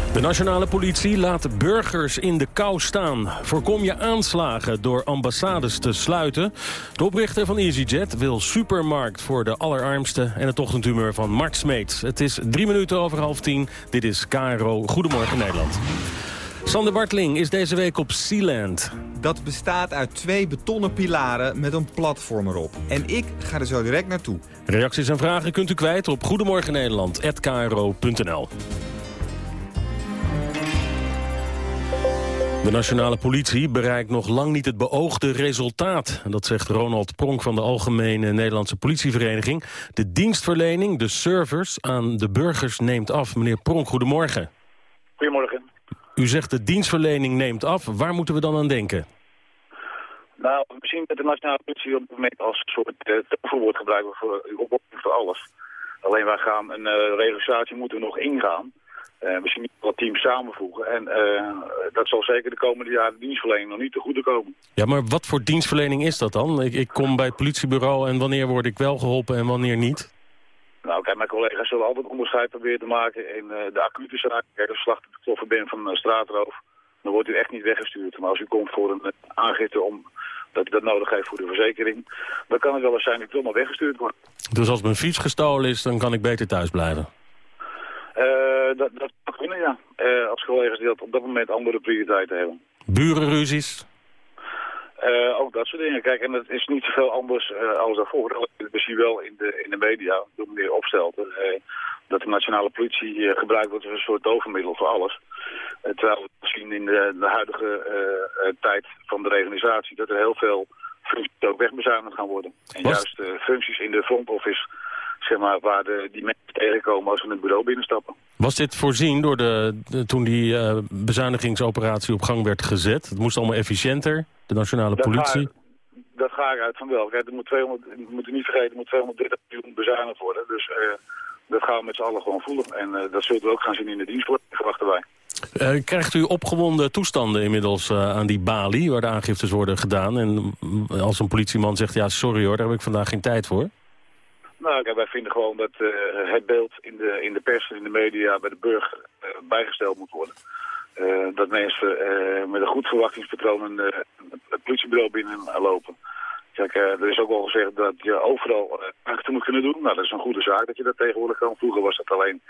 De nationale politie laat burgers in de kou staan. Voorkom je aanslagen door ambassades te sluiten. De oprichter van EasyJet wil supermarkt voor de allerarmsten... en het ochtendhumeur van Mart Smeets. Het is drie minuten over half tien. Dit is KRO Goedemorgen Nederland. Sander Bartling is deze week op Sealand. Dat bestaat uit twee betonnen pilaren met een platform erop. En ik ga er zo direct naartoe. Reacties en vragen kunt u kwijt op goedemorgennederland.kro.nl. De nationale politie bereikt nog lang niet het beoogde resultaat. Dat zegt Ronald Pronk van de Algemene Nederlandse Politievereniging. De dienstverlening, de servers aan de burgers neemt af. Meneer Pronk, goedemorgen. Goedemorgen. U zegt de dienstverlening neemt af. Waar moeten we dan aan denken? Nou, we zien dat de nationale politie op het moment als een soort uh, toverwoord gebruiken voor, voor alles. Alleen wij gaan een uh, registratie moeten we nog ingaan. Uh, we zien wat teams samenvoegen. En uh, dat zal zeker de komende jaren dienstverlening nog niet te goede komen. Ja, maar wat voor dienstverlening is dat dan? Ik, ik kom bij het politiebureau en wanneer word ik wel geholpen en wanneer niet? Nou, kijk, mijn collega's zullen altijd onderscheid proberen te maken in uh, de acute zaken. Kijk, als slachtoffer getroffen bent van een straatroof, dan wordt u echt niet weggestuurd. Maar als u komt voor een aangifte om dat u dat nodig heeft voor de verzekering, dan kan het wel eens zijn dat u toch maar weggestuurd wordt. Dus als mijn fiets gestolen is, dan kan ik beter thuis blijven? Uh, dat, dat kan kunnen, ja. Uh, als collega's die dat op dat moment andere prioriteiten hebben. Burenruzies? Uh, ook dat soort dingen. Kijk, en het is niet zoveel anders als daarvoor. We zien wel in de, in de media, door meneer Opstelten, dat de nationale politie gebruikt wordt als een soort tovermiddel voor alles. terwijl we zien in de, de huidige tijd van de reorganisatie dat er heel veel functies ook wegbezuinigd gaan worden. En juist functies in de front office zeg maar, waar de, die mensen tegenkomen als ze een bureau binnenstappen. Was dit voorzien door de, de- toen die eh, bezuinigingsoperatie op gang werd gezet? Het moest allemaal efficiënter, de nationale Dat politie. Ga, dat ga ik uit van wel. Kijk, er moet 200, je moet je niet vergeten, er moet 230 miljoen bezuinigd worden. Dus eh, dat gaan we met z'n allen gewoon voelen. En eh, dat zullen we ook gaan zien in de dienstverlening, verwachten wij. Krijgt u opgewonden toestanden inmiddels aan die balie... waar de aangiftes worden gedaan? En mm, als een politieman zegt, ja, sorry hoor, daar heb ik vandaag geen tijd voor. Nou, kijk, wij vinden gewoon dat eh, het beeld in de, in de pers en in de media bij de burger eh, bijgesteld moet worden. Eh, dat mensen met een goed verwachtingspatroon een, het politiebureau binnenlopen. Kijk, er is ook al gezegd dat je overal aangifte moet kunnen doen. Nou, dat is een goede zaak dat je dat tegenwoordig kan. Vroeger was dat alleen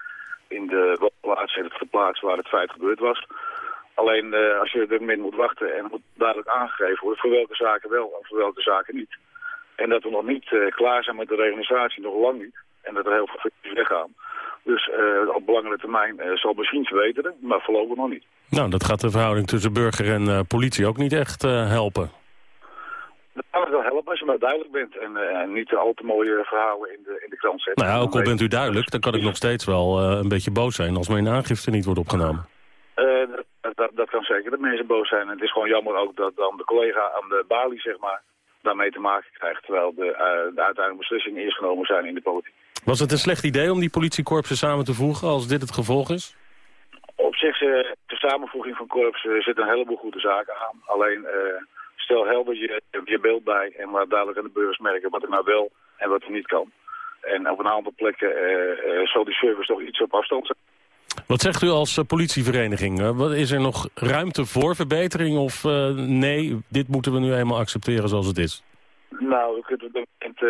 in de woonplaats en de plaats waar het feit gebeurd was. Alleen als je er min moet wachten en moet duidelijk aangegeven worden voor welke zaken wel en voor welke zaken niet. En dat we nog niet eh, klaar zijn met de reorganisatie, nog lang niet. En dat er heel veel functies weggaan. Dus eh, op langere termijn eh, zal misschien verbeteren, maar voorlopig nog niet. Nou, dat gaat de verhouding tussen burger en politie ook niet echt helpen. Dat kan wel helpen als je maar duidelijk bent en niet al te mooie verhalen in de, in de krant zet. Nou ja, ook al bent u duidelijk, dan kan ik nog steeds wel een beetje boos zijn... als mijn aangifte niet wordt opgenomen. Dat, dat, dat kan zeker, dat mensen boos zijn. En het is gewoon jammer ook dat dan de collega aan de balie, zeg maar, daarmee te maken krijgt. Terwijl de, eh, de uiteindelijke beslissingen eerst genomen zijn in de politiek. Was het een slecht idee om die politiekorpsen samen te voegen als dit het gevolg is? Op zich, eh, de samenvoeging van korps eh, zit een heleboel goede zaken aan. Alleen, eh, stel helder je, je beeld bij en laat duidelijk aan de burgers merken wat er nou wel en wat er niet kan. En op een aantal plekken zal die service toch iets op afstand zijn. Wat zegt u als eh, politievereniging? Eh, is er nog ruimte voor verbetering of eh, nee, dit moeten we nu eenmaal accepteren zoals het is? Nou, op dit moment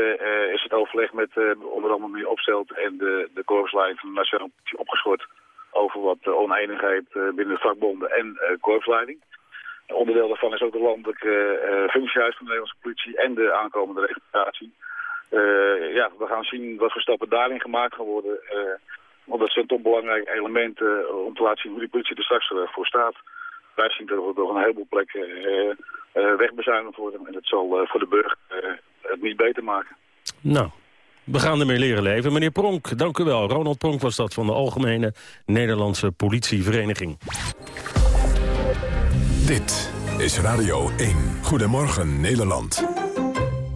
is het overleg met eh, onder andere meneer Opstelt en de, de korpslijn van de Nationale Politie opgeschort over wat eh, oneenigheid binnen de vakbonden en korpsleiding. Onderdeel daarvan is ook de landelijke eh, functiehuis van de Nederlandse politie en de aankomende registratie. Ja, we gaan zien wat voor stappen daarin gemaakt gaan worden. Want dat zijn toch belangrijke elementen eh, om te laten zien hoe die politie er straks eh, voor staat. Wij zien dat er toch een heleboel plekken eh, eh, wegbezuinigd worden. En dat zal voor de burger het niet beter maken. Nou, we gaan ermee leren leven. Meneer Pronk, dank u wel. Ronald Pronk was dat van de Algemene Nederlandse Politievereniging. Dit is Radio 1. Goedemorgen Nederland.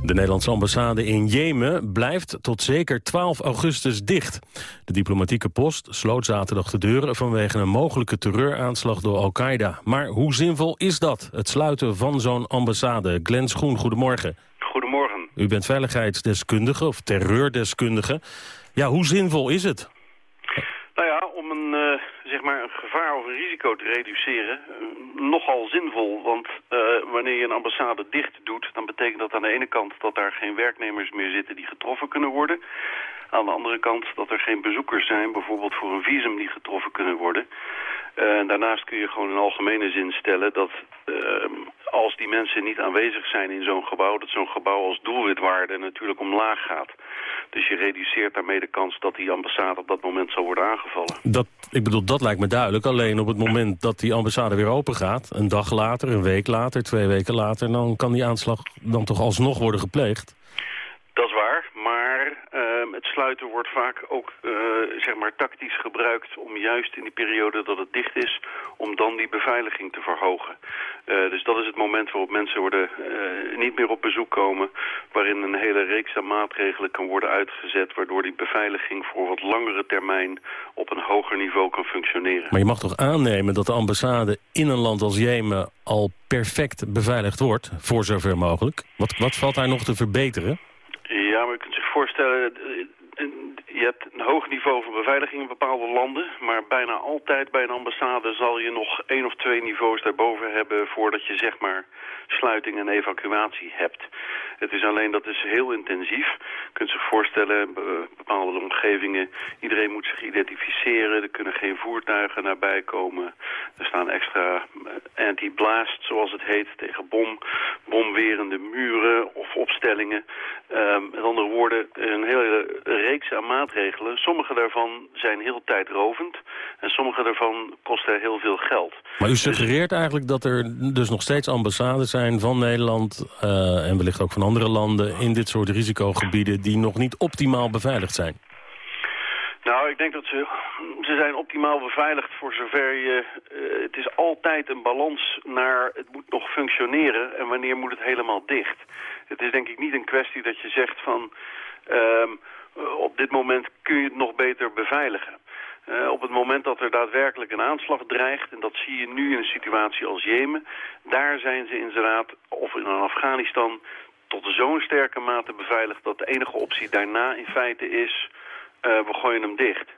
De Nederlandse ambassade in Jemen blijft tot zeker 12 augustus dicht. De diplomatieke post sloot zaterdag de deuren vanwege een mogelijke terreuraanslag door Al-Qaeda. Maar hoe zinvol is dat, het sluiten van zo'n ambassade? Glenn Schoen, goedemorgen. Goedemorgen. U bent veiligheidsdeskundige of terreurdeskundige. Ja, hoe zinvol is het? Nou ja, om een, eh, zeg maar een gevaar of een risico te reduceren, eh, nogal zinvol. Want eh, wanneer je een ambassade dicht doet, dan betekent dat aan de ene kant dat daar geen werknemers meer zitten die getroffen kunnen worden. Aan de andere kant dat er geen bezoekers zijn, bijvoorbeeld voor een visum, die getroffen kunnen worden. Eh, daarnaast kun je gewoon in algemene zin stellen dat eh, als die mensen niet aanwezig zijn in zo'n gebouw, dat zo'n gebouw als doelwitwaarde natuurlijk omlaag gaat. Dus je reduceert daarmee de kans dat die ambassade op dat moment zal worden aangevallen. Dat, ik bedoel, dat lijkt me duidelijk. Alleen op het moment dat die ambassade weer open gaat... een dag later, een week later, twee weken later... dan kan die aanslag dan toch alsnog worden gepleegd. Dat is waar, maar ehm, het sluiten wordt vaak ook eh, zeg maar tactisch gebruikt om juist in die periode dat het dicht is, om dan die beveiliging te verhogen. Eh, dus dat is het moment waarop mensen worden, eh, niet meer op bezoek komen, waarin een hele reeks aan maatregelen kan worden uitgezet, waardoor die beveiliging voor wat langere termijn op een hoger niveau kan functioneren. Maar je mag toch aannemen dat de ambassade in een land als Jemen... al perfect beveiligd wordt, voor zover mogelijk? Wat, wat valt daar nog te verbeteren? Je kunt zich voorstellen, eh, je hebt een hoog niveau van beveiliging in bepaalde landen, maar bijna altijd bij een ambassade zal je nog één of twee niveaus daarboven hebben voordat je zeg maar sluiting en evacuatie hebt. Het is alleen dat is heel intensief. Je kunt zich voorstellen, be- bepaalde omgevingen, iedereen moet zich identificeren, er kunnen geen voertuigen nabij komen. Er staan extra eh, anti-blast, zoals het heet, tegen bomwerende muren of opstellingen. Ehm, met andere woorden, een hele reeks aan maatregelen. Sommige daarvan zijn heel tijdrovend en sommige daarvan kosten heel veel geld. Maar u suggereert eigenlijk dat er dus nog steeds ambassades zijn van Nederland... Uh, en wellicht ook van andere landen in dit soort risicogebieden... die nog niet optimaal beveiligd zijn? Nou, ik denk dat ze, ze zijn optimaal beveiligd voor zover je... Uh, het is altijd een balans naar het moet nog functioneren en wanneer moet het helemaal dicht. Het is denk ik niet een kwestie dat je zegt van... Op dit moment kun je het nog beter beveiligen. Uh, op het moment dat er daadwerkelijk een aanslag dreigt... en dat zie je nu in een situatie als Jemen... daar zijn ze inderdaad, of in Afghanistan... tot zo'n sterke mate beveiligd... dat de enige optie daarna in feite is... Uh, we gooien hem dicht.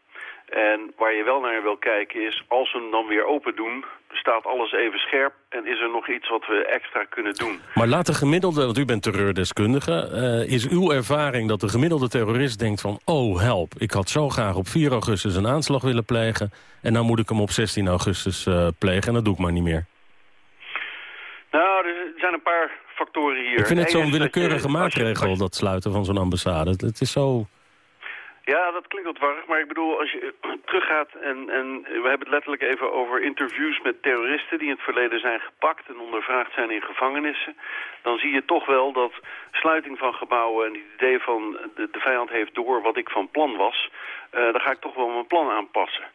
En waar je wel naar wil kijken is, als we hem dan weer open doen... staat alles even scherp en is er nog iets wat we extra kunnen doen. Maar laat de gemiddelde, want u bent terreurdeskundige... Uh, is uw ervaring dat de gemiddelde terrorist denkt van... oh, help, ik had zo graag op 4 augustus een aanslag willen plegen... en nou moet ik hem op 16 augustus uh, plegen en dat doe ik maar niet meer? Nou, er zijn een paar factoren hier. Ik vind het zo'n willekeurige maatregel, dat sluiten van zo'n ambassade. Het is zo... Ja, dat klinkt wat warrig, maar ik bedoel, als je teruggaat en, en we hebben het letterlijk even over interviews met terroristen die in het verleden zijn gepakt en ondervraagd zijn in gevangenissen, dan zie je toch wel dat sluiting van gebouwen en het idee van de, de vijand heeft door wat ik van plan was, uh, dan ga ik toch wel mijn plan aanpassen.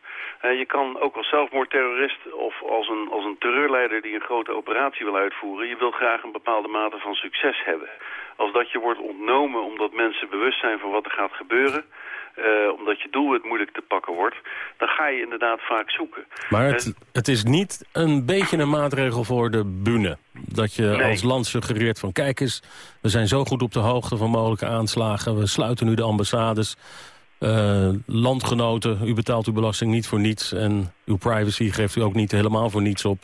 Uh, je kan ook als zelfmoordterrorist of als een, als een terreurleider die een grote operatie wil uitvoeren, je wil graag een bepaalde mate van succes hebben. Als dat je wordt ontnomen omdat mensen bewust zijn van wat er gaat gebeuren, uh, omdat je doelwit moeilijk te pakken wordt, dan ga je inderdaad vaak zoeken. Maar het, en... het is niet een beetje een maatregel voor de bühne. Dat je nee. als land suggereert van kijk eens, we zijn zo goed op de hoogte van mogelijke aanslagen. We sluiten nu de ambassades. Uh, landgenoten, u betaalt uw belasting niet voor niets. En uw privacy geeft u ook niet helemaal voor niets op.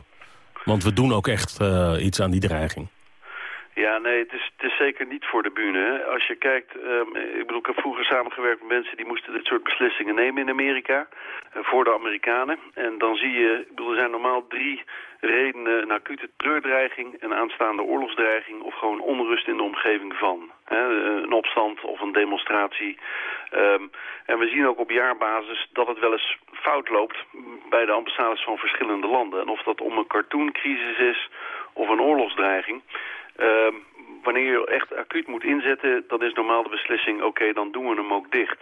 Want we doen ook echt uh, iets aan die dreiging. Ja, nee, het is, zeker niet voor de bühne. Als je kijkt, um, ik bedoel, ik heb vroeger samengewerkt met mensen die moesten dit soort beslissingen nemen in Amerika. Uh, voor de Amerikanen. En dan zie je, ik bedoel, er zijn normaal drie redenen. Een acute treurdreiging, een aanstaande oorlogsdreiging of gewoon onrust in de omgeving van. Hè. Een opstand of een demonstratie. Um, en we zien ook op jaarbasis dat het wel eens fout loopt bij de ambassades van verschillende landen. En of dat om een cartooncrisis is of een oorlogsdreiging. Uh, wanneer je echt acuut moet inzetten, dan is normaal de beslissing... oké, dan doen we hem ook dicht.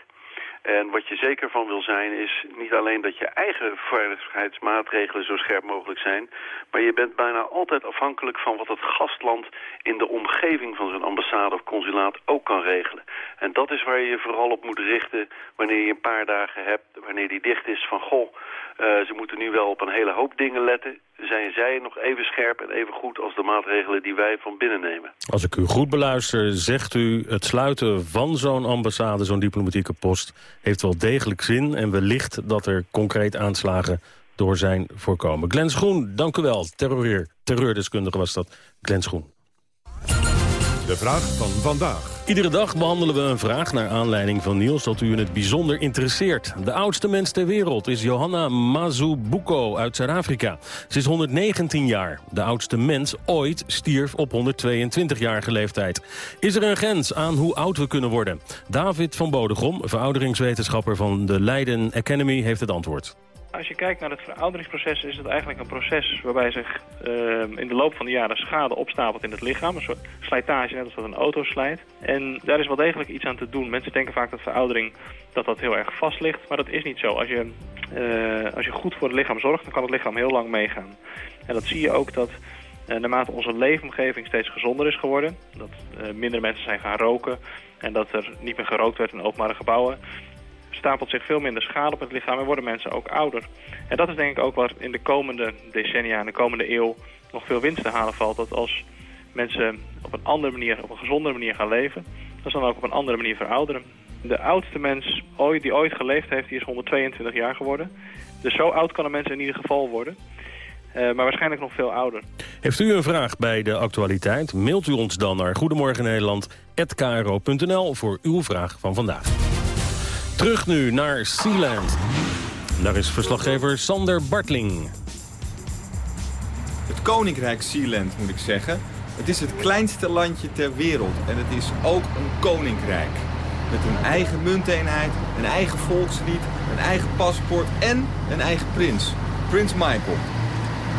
En wat je zeker van wil zijn is niet alleen dat je eigen veiligheidsmaatregelen zo scherp mogelijk zijn, maar je bent bijna altijd afhankelijk van wat het gastland in de omgeving van zo'n ambassade of consulaat ook kan regelen. En dat is waar je je vooral op moet richten wanneer je een paar dagen hebt, wanneer die dicht is van goh, uh, ze moeten nu wel op een hele hoop dingen letten. Zijn zij nog even scherp en even goed als de maatregelen die wij van binnen nemen? Als ik u goed beluister, zegt u het sluiten van zo'n ambassade, zo'n diplomatieke post, heeft wel degelijk zin. En wellicht dat er concreet aanslagen door zijn voorkomen. Glenn Schoen, dank u wel. Terreur, terreurdeskundige was dat. Glenn Schoen. De vraag van vandaag. Iedere dag behandelen we een vraag naar aanleiding van nieuws dat u in het bijzonder interesseert. De oudste mens ter wereld is Johanna Mazubuko uit Zuid-Afrika. Ze is 119 jaar. De oudste mens ooit stierf op 122-jarige leeftijd. Is er een grens aan hoe oud we kunnen worden? David van Bodegom, verouderingswetenschapper van de Leiden Academy, heeft het antwoord. Als je kijkt naar het verouderingsproces is het eigenlijk een proces waarbij zich uh, in de loop van de jaren schade opstapelt in het lichaam. Een soort slijtage, net als dat een auto slijt. En daar is wel degelijk iets aan te doen. Mensen denken vaak dat veroudering dat dat heel erg vast ligt, maar dat is niet zo. Als je, uh, als je goed voor het lichaam zorgt, dan kan het lichaam heel lang meegaan. En dat zie je ook dat uh, naarmate onze leefomgeving steeds gezonder is geworden, dat minder mensen zijn gaan roken en dat er niet meer gerookt werd in openbare gebouwen, stapelt zich veel minder schade op het lichaam en worden mensen ook ouder. En dat is denk ik ook waar in de komende decennia, in de komende eeuw, nog veel winst te halen valt. Dat als mensen op een andere manier, op een gezondere manier gaan leven, dat ze dan ook op een andere manier verouderen. De oudste mens ooit, die ooit geleefd heeft, die is 122 jaar geworden. Dus zo oud kan een mens in ieder geval worden. Uh, maar waarschijnlijk nog veel ouder. Heeft u een vraag bij de actualiteit? Mailt u ons dan naar goedemorgennederland.kro.nl voor uw vraag van vandaag. Terug nu naar Sealand. Daar is verslaggever Sander Bartling. Het Koninkrijk Sealand, moet ik zeggen. Het is het kleinste landje ter wereld en het is ook een koninkrijk. Met een eigen munteenheid, een eigen volkslied, een eigen paspoort en een eigen prins. Prins Michael.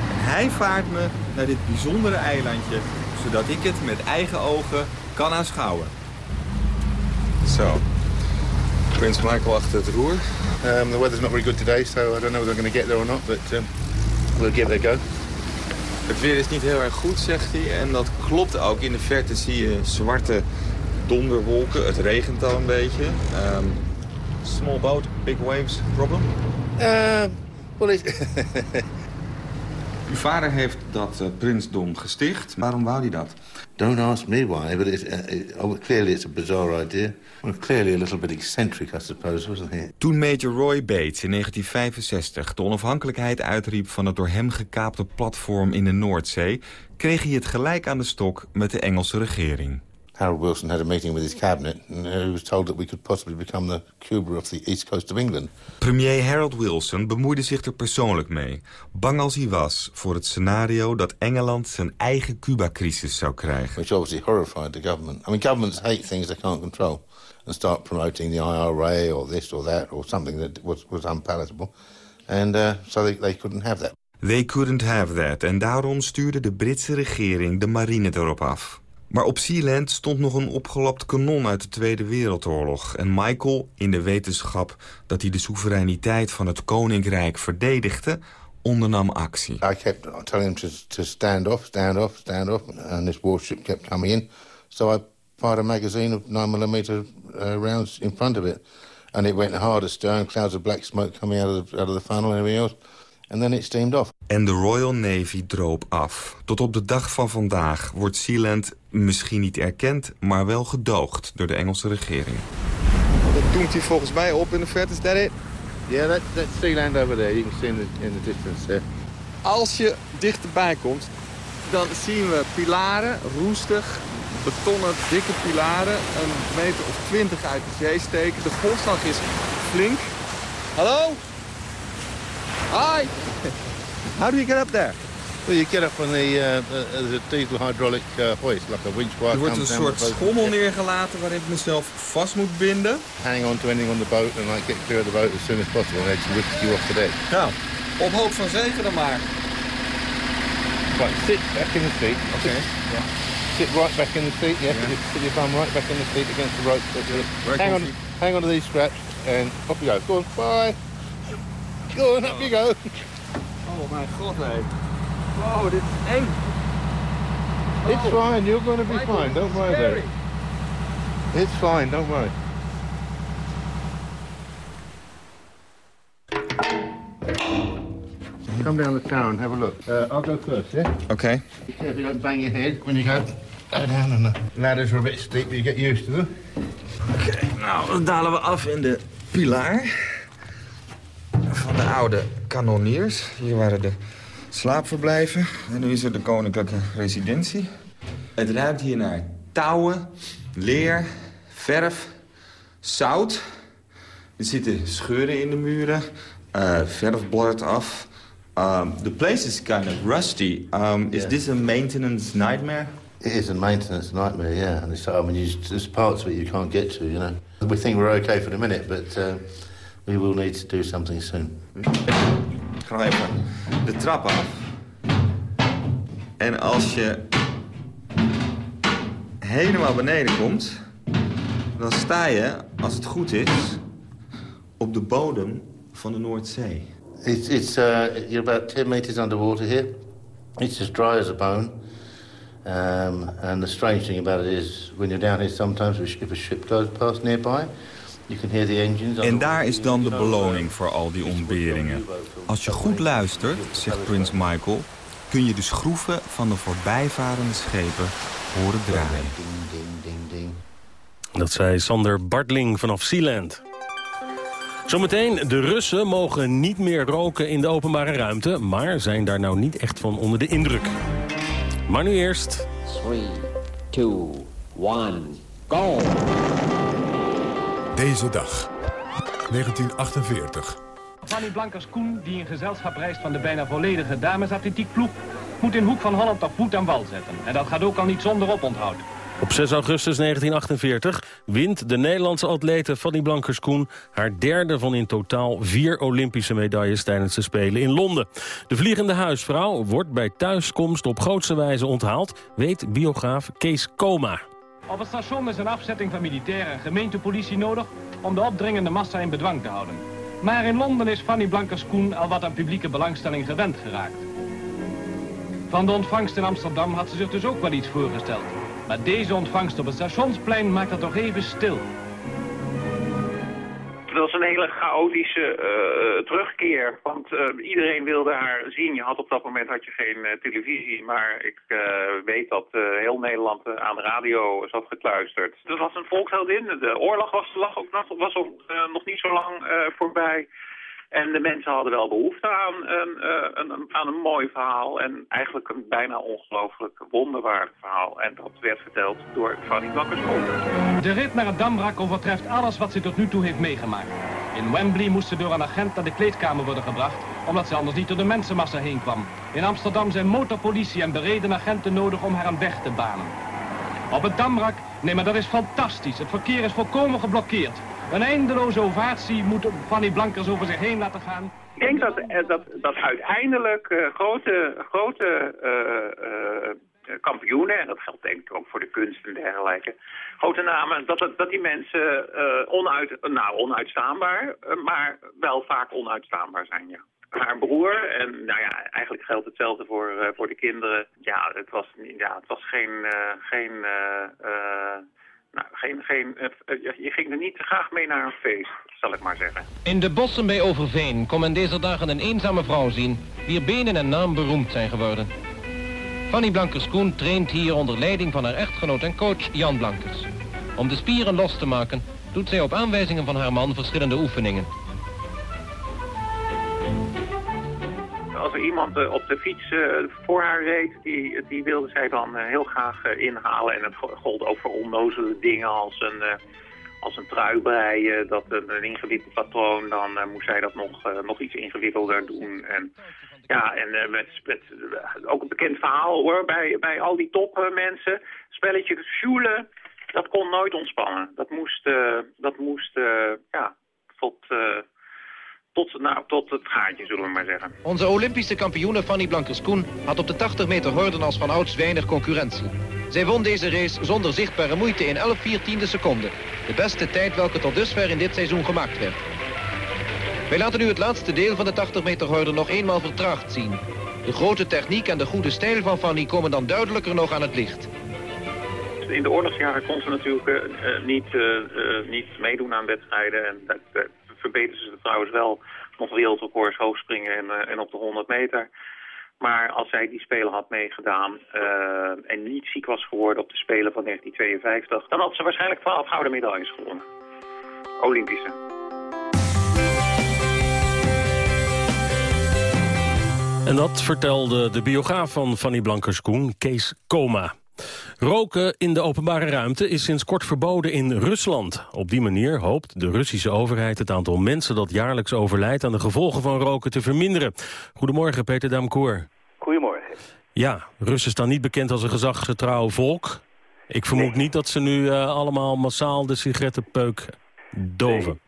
En hij vaart me naar dit bijzondere eilandje, zodat ik het met eigen ogen kan aanschouwen. Zo. Prins Michael achter het roer. Um, the weather's not very good today, so I don't know whether I'm going to get there or not, but um, we'll give it a go. Het weer is niet heel erg goed, zegt hij. En dat klopt ook. In de verte zie je zwarte donderwolken. Het regent al een beetje. Um, small boat, big waves, problem? Uh, well, it's... Uw vader heeft dat uh, prinsdom gesticht. Waarom wou hij dat? Don't ask me why, but it's, uh, it, oh, clearly it's a bizarre idea. Well, clearly a little bit eccentric, I suppose, wasn't it? Toen Major Roy Bates in 1965 de onafhankelijkheid uitriep van het door hem gekaapte platform in de Noordzee, kreeg hij het gelijk aan de stok met de Engelse regering. Harold Wilson had a meeting with his cabinet and he was told that we could possibly become the Cuba of the east coast of England. Premier Harold Wilson bemoeide zich er persoonlijk mee. Bang als hij was voor het scenario dat Engeland zijn eigen Cuba-crisis zou krijgen. Which obviously horrified the government. I mean, governments hate things they can't control. And start promoting the IRA or this or that or something that was, was unpalatable. And uh, so they, they couldn't have that. They couldn't have that. En daarom stuurde de Britse regering de marine erop af. Maar op Sealand stond nog een opgelapt kanon uit de Tweede Wereldoorlog. En Michael, in de wetenschap dat hij de soevereiniteit van het koninkrijk verdedigde, ondernam actie. I kept telling him to, to stand off, stand off, stand off. And this warship kept coming in. So I fired a magazine of 9mm uh, rounds in front of it. And it went hard astern, clouds of black smoke coming out of out of the funnel and everything else. And then it steamed off. En de Royal Navy droop af. Tot op de dag van vandaag wordt Sealand misschien niet erkend... maar wel gedoogd door de Engelse regering. Dat doemt hij volgens mij op in de verte. Is dat it? Yeah, that, that's Sealand over there. You can see in the, in the distance there. Als je dichterbij komt, dan zien we pilaren, roestig, betonnen, dikke pilaren... een meter of twintig uit de zee steken. De golfslag is flink. Hallo? Hi! How do you get up there? Well, you get up on the, uh, the, the diesel hydraulic uh, hoist, like a winch bar. Er wordt een soort schommel neergelaten waarin ik mezelf vast moet binden. Hang on to anything on the boat and like get clear of the boat as soon as possible and they whisk you off the deck. Nou, op hoop van zegen dan maar. Right, sit back in the seat. Oké. Okay. Yeah. Sit right back in the seat, yeah. yeah. Put your thumb right back in the seat against the rope. Yeah. Hang on, hang on to these straps and off you go. Go on, bye. Go on, up you go. Oh mijn god, hé. Wow, dit is eng. It's Oh. fine, you're going to be Michael, fine. Don't worry about scary. it. It's fine, don't worry. Come down the tower and have a look. Uh, I'll go first, yeah? Oké. Be careful you don't bang your head when you go, go down and the ladders are a bit steep, but you get used to them. Oké, nou, dan dalen we af in de pilaar de oude kanoniers. Hier waren de slaapverblijven en nu is er de koninklijke residentie. Het ruikt hier naar touwen, leer, verf, zout. Er zitten scheuren in de muren, uh, verf bladdert af. Um, the place is kind of rusty. Um, is Yeah. this a maintenance nightmare? It is a maintenance nightmare, yeah. And it's, I mean, you, there's parts of it you can't get to, you know. We think we're okay for the minute, but uh, we will need to do something soon. Ga even de trap af. En als je helemaal beneden komt... dan sta je, als het goed is, op de bodem van de Noordzee. It's, it's uh, you're about 10 metres underwater here. It's as dry as a bone. Um, and the strange thing about it is, when you're down here sometimes, if a ship goes past nearby, En daar is dan de beloning voor al die ontberingen. Als je goed luistert, zegt prins Michael... kun je de schroeven van de voorbijvarende schepen horen draaien. Dat zei Sander Bartling vanaf Sealand. Zometeen, de Russen mogen niet meer roken in de openbare ruimte... maar zijn daar nou niet echt van onder de indruk. Maar nu eerst... 3, 2, 1, go! Deze dag, 1948. Fanny Blankers-Koen, die in gezelschap reist van de bijna volledige damesatletiekploeg... moet in Hoek van Holland toch voet aan wal zetten. En dat gaat ook al niet zonder oponthoud. Op 6 augustus 1948 wint de Nederlandse atlete Fanny Blankers-Koen... haar derde van in totaal vier Olympische medailles tijdens de Spelen in Londen. De vliegende huisvrouw wordt bij thuiskomst op grootste wijze onthaald... weet biograaf Kees Koma. Op het station is een afzetting van militair en gemeentepolitie nodig... om de opdringende massa in bedwang te houden. Maar in Londen is Fanny Blankers-Koen al wat aan publieke belangstelling gewend geraakt. Van de ontvangst in Amsterdam had ze zich dus ook wel iets voorgesteld. Maar deze ontvangst op het stationsplein maakt het toch even stil. Het was een hele chaotische eh, terugkeer, want eh, iedereen wilde haar zien. Je had op dat moment had je geen eh, televisie, maar ik weet dat heel Nederland aan de radio zat gekluisterd. Het was een volksheldin. De oorlog was, lag ook nog, was nog niet zo lang voorbij. En de mensen hadden wel behoefte aan een, uh, een, aan een mooi verhaal. En eigenlijk een bijna ongelooflijk wonderwaardig verhaal. En dat werd verteld door Fanny Bakkerskool. De rit naar het Damrak overtreft alles wat ze tot nu toe heeft meegemaakt. In Wembley moest ze door een agent naar de kleedkamer worden gebracht... omdat ze anders niet door de mensenmassa heen kwam. In Amsterdam zijn motorpolitie en bereden agenten nodig om haar een weg te banen. Op het Damrak, nee maar dat is fantastisch. Het verkeer is volkomen geblokkeerd. Een eindeloze ovatie moet Fanny Blankers over zich heen laten gaan. Ik denk dat, eh, dat, dat uiteindelijk uh, grote, grote uh, kampioenen, en dat geldt denk ik ook voor de kunst en dergelijke, grote namen, dat, dat die mensen onuit, nou, onuitstaanbaar, maar wel vaak onuitstaanbaar zijn, ja haar broer. En nou ja, eigenlijk geldt hetzelfde voor, voor de kinderen. Ja, het was, ja, het was geen, geen nou, geen, geen, je ging er niet graag mee naar een feest, zal ik maar zeggen. In de bossen bij Overveen kon men deze dagen een eenzame vrouw zien... wier benen en naam beroemd zijn geworden. Fanny Blankers-Koen traint hier onder leiding van haar echtgenoot en coach Jan Blankers. Om de spieren los te maken doet zij op aanwijzingen van haar man verschillende oefeningen. Als er iemand uh, op de fiets uh, voor haar reed, die, die wilde zij dan uh, heel graag inhalen. En het gold ook voor onnozele dingen als een, als een trui breien, dat een, ingewikkeld patroon. Dan moest zij dat nog, nog iets ingewikkelder doen. En, ja, en met, met, ook een bekend verhaal hoor, bij, bij al die topmensen. Spelletje sjoelen, dat kon nooit ontspannen. Dat moest, dat moest ja, tot tot, nou, tot het gaatje, zullen we maar zeggen. Onze Olympische kampioene Fanny Blankers-Koen had op de 80 meter horden als van ouds weinig concurrentie. Zij won deze race zonder zichtbare moeite in 11 viertiende seconden. De beste tijd welke tot dusver in dit seizoen gemaakt werd. Wij laten nu het laatste deel van de 80 meter horde nog eenmaal vertraagd zien. De grote techniek en de goede stijl van Fanny komen dan duidelijker nog aan het licht. In de oorlogsjaren kon ze natuurlijk uh, niet, uh, niet meedoen aan wedstrijden. En dat, verbeteren ze trouwens wel nog wereldrecords hoogspringen en, uh, en op de 100 meter. Maar als zij die Spelen had meegedaan uh, en niet ziek was geworden op de Spelen van 1952... dan had ze waarschijnlijk 12 gouden medailles gewonnen. Olympische. En dat vertelde de biograaf van Fanny Blankers-Koen, Kees Koma. Roken in de openbare ruimte is sinds kort verboden in Rusland. Op die manier hoopt de Russische overheid het aantal mensen dat jaarlijks overlijdt aan de gevolgen van roken te verminderen. Goedemorgen, Peter Damkoer. Goedemorgen. Ja, Russen staan niet bekend als een gezagsgetrouw volk. Ik vermoed niet dat ze nu uh, allemaal massaal de sigarettenpeuk doven.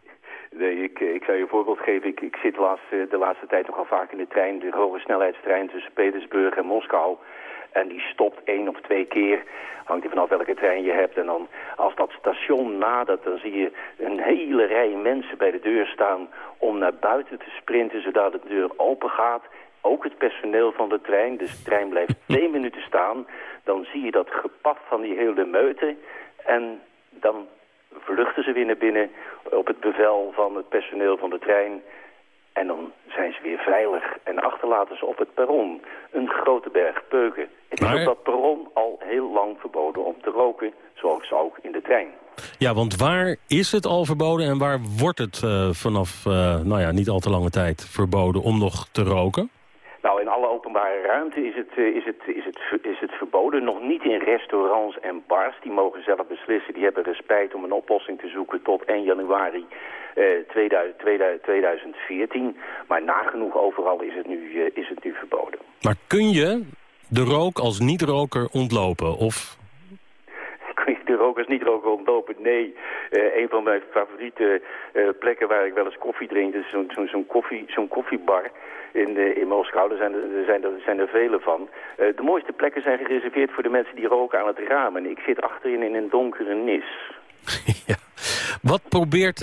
Nee, nee ik, ik zou je een voorbeeld geven. Ik, ik zit laatst, de laatste tijd nogal vaak in de trein, de hoge snelheidstrein tussen Petersburg en Moskou. En die stopt één of twee keer. Hangt er vanaf welke trein je hebt. En dan als dat station nadert, dan zie je een hele rij mensen bij de deur staan om naar buiten te sprinten zodat de deur open gaat. Ook het personeel van de trein, dus de trein blijft twee minuten staan. Dan zie je dat gepaf van die hele meute. En dan vluchten ze weer naar binnen op het bevel van het personeel van de trein. En dan zijn ze weer veilig en achterlaten ze op het perron een grote berg peuken. Het is op dat perron al heel lang verboden om te roken, zoals ook in de trein. Ja, want waar is het al verboden en waar wordt het uh, vanaf uh, nou ja, niet al te lange tijd verboden om nog te roken? Nou, in alle openbare ruimte is het, uh, is, het, is, het, is het verboden. Nog niet in restaurants en bars. Die mogen zelf beslissen. Die hebben respect om een oplossing te zoeken tot 1 januari 2000, 2014. Maar nagenoeg overal is het nu, is het nu verboden. Maar kun je de rook als niet-roker ontlopen? Of rokers niet roken ontlopen? Nee. Eh, een van mijn favoriete eh, plekken waar ik wel eens koffie drink... is zo'n koffie, zo'n koffiebar in, eh, in Moskou. Daar zijn er, zijn er, zijn er vele van. De mooiste plekken zijn gereserveerd voor de mensen die roken aan het raam. En ik zit achterin in een donkere nis. wat probeert,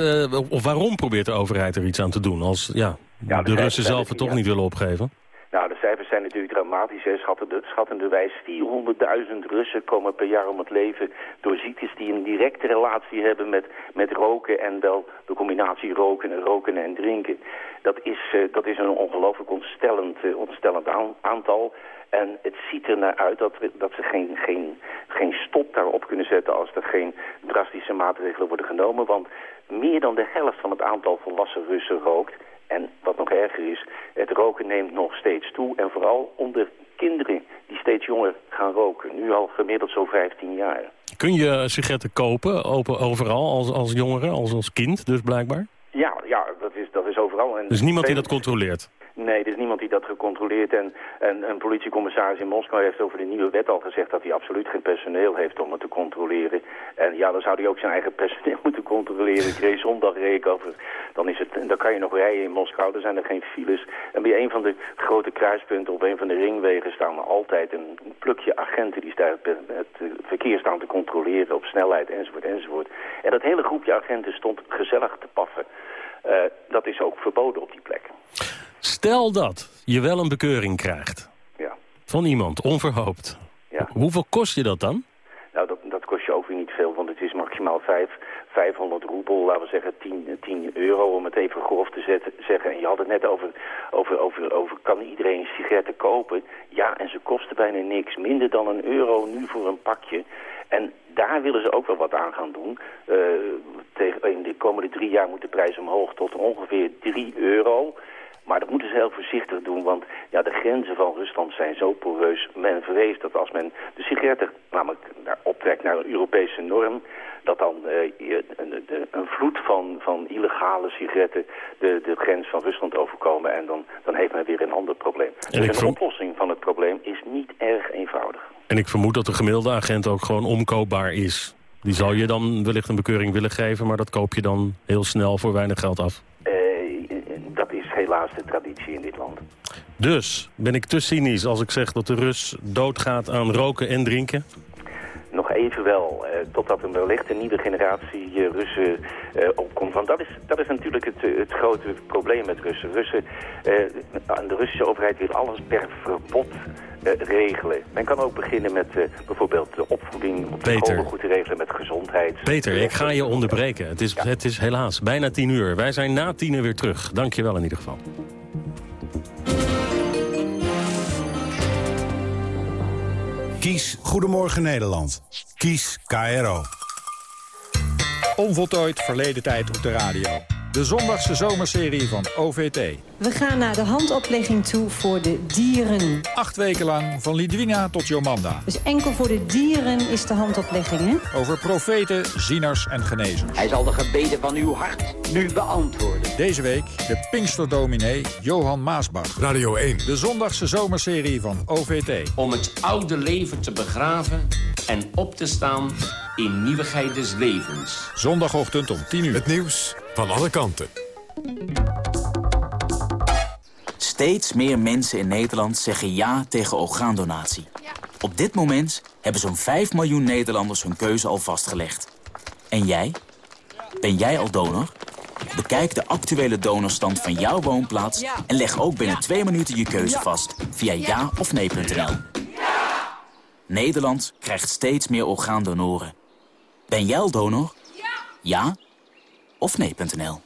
of waarom probeert de overheid er iets aan te doen... als ja, de Russen zelf het toch niet willen opgeven? Nou, de cijfers zijn natuurlijk dramatisch. Hè. Schattende, schattenderwijs 400.000 Russen komen per jaar om het leven... door ziektes die een directe relatie hebben met, met roken... en wel de combinatie roken en roken en drinken. Dat is, eh, dat is een ongelooflijk ontstellend, eh, ontstellend aan- aantal... En het ziet er naar uit dat, dat ze geen, geen, geen stop daarop kunnen zetten als er geen drastische maatregelen worden genomen. Want meer dan de helft van het aantal volwassen Russen rookt. En wat nog erger is, het roken neemt nog steeds toe. En vooral onder kinderen die steeds jonger gaan roken. Nu al gemiddeld zo'n 15 jaar. Kun je sigaretten kopen open, overal als, als jongere, als, als kind dus blijkbaar? Ja, ja dat, is, dat is overal. En is niemand die dat controleert? Nee, er is niemand die dat gecontroleerd. En, en een politiecommissaris in Moskou heeft over de nieuwe wet al gezegd dat hij absoluut geen personeel heeft om het te controleren. En ja, dan zou hij ook zijn eigen personeel moeten controleren. Ik reed zondag ik over. Dan, is het, dan kan je nog rijden in Moskou, er zijn er geen files. En bij een van de grote kruispunten op een van de ringwegen staan er altijd een plukje agenten die staan het, het verkeer staan te controleren op snelheid enzovoort enzovoort. En dat hele groepje agenten stond gezellig te paffen. Eh, dat is ook verboden op die plek. Stel dat je wel een bekeuring krijgt. Ja. Van iemand, onverhoopt. Ja. Hoeveel kost je dat dan? Nou, dat, dat kost je ook weer niet veel, want het is maximaal vijf, 500 roebel, laten we zeggen 10, 10 euro, om het even grof te zetten, zeggen. En je had het net over, over, over, over, kan iedereen sigaretten kopen? Ja, en ze kosten bijna niks, minder dan een euro nu voor een pakje. En daar willen ze ook wel wat aan gaan doen. Eh, tegen, in de komende drie jaar moet de prijs omhoog tot ongeveer 3 euro. Maar dat moeten ze heel voorzichtig doen, want ja, de grenzen van Rusland zijn zo poreus. Men vreest dat als men de sigaretten namelijk naar, optrekt naar een Europese norm... dat dan eh, een, de- een vloed van, van illegale sigaretten de, de grens van Rusland overkomen... en dan, dan heeft men weer een ander probleem. Dus een verm- oplossing van het probleem is niet erg eenvoudig. En ik vermoed dat de gemiddelde agent ook gewoon omkoopbaar is. Die zal je dan wellicht een bekeuring willen geven... maar dat koop je dan heel snel voor weinig geld af. De traditie in dit land. Dus ben ik te cynisch als ik zeg dat de Rus doodgaat aan roken en drinken? Even wel, eh, totdat er wellicht een nieuwe generatie eh, Russen eh, opkomt. Want dat is, dat is natuurlijk het, eh, het grote probleem met Russen. Russen eh, de Russische overheid wil alles per verbod eh, regelen. Men kan ook beginnen met eh, bijvoorbeeld de opvoeding op de scholen goed te regelen met gezondheid. Peter, ik ga je onderbreken. Het is, het is helaas bijna tien uur. Wij zijn na tien uur weer terug. Dank je wel in ieder geval. Kies Goedemorgen Nederland. Kies KRO. Onvoltooid verleden tijd op de radio. De zondagse zomerserie van OVT. We gaan naar de handoplegging toe voor de dieren. Acht weken lang, van Lidwina tot Jomanda. Dus enkel voor de dieren is de handoplegging, hè? Over profeten, zieners en genezers. Hij zal de gebeden van uw hart nu beantwoorden. Deze week de Pinksterdominee Johan Maasbach. Radio 1. De zondagse zomerserie van OVT. Om het oude leven te begraven en op te staan in nieuwigheid des levens. Zondagochtend om 10 uur. Het nieuws van alle kanten. Steeds meer mensen in Nederland zeggen ja tegen orgaandonatie. Op dit moment hebben zo'n 5 miljoen Nederlanders hun keuze al vastgelegd. En jij? Ben jij al donor? Bekijk de actuele donorstand van jouw woonplaats... en leg ook binnen twee minuten je keuze vast via ja of nee.nl. Nederland krijgt steeds meer orgaandonoren. Ben jij al donor? Ja of nee.nl.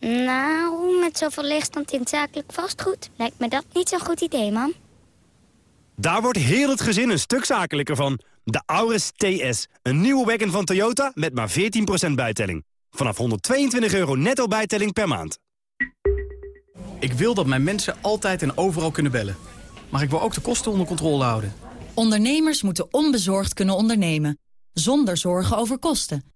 Nou, met zoveel leegstand in zakelijk vastgoed lijkt me dat niet zo'n goed idee, man. Daar wordt heel het gezin een stuk zakelijker van. De Auris TS, een nieuwe wagon van Toyota met maar 14% bijtelling. Vanaf 122 euro netto bijtelling per maand. Ik wil dat mijn mensen altijd en overal kunnen bellen. Maar ik wil ook de kosten onder controle houden. Ondernemers moeten onbezorgd kunnen ondernemen. Zonder zorgen over kosten.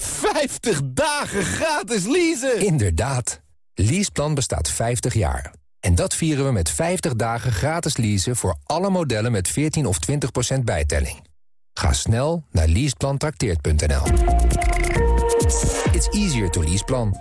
50 dagen gratis leasen! Inderdaad. Leaseplan bestaat 50 jaar. En dat vieren we met 50 dagen gratis leasen voor alle modellen met 14 of 20% bijtelling. Ga snel naar leaseplantrakteert.nl. It's easier to leaseplan.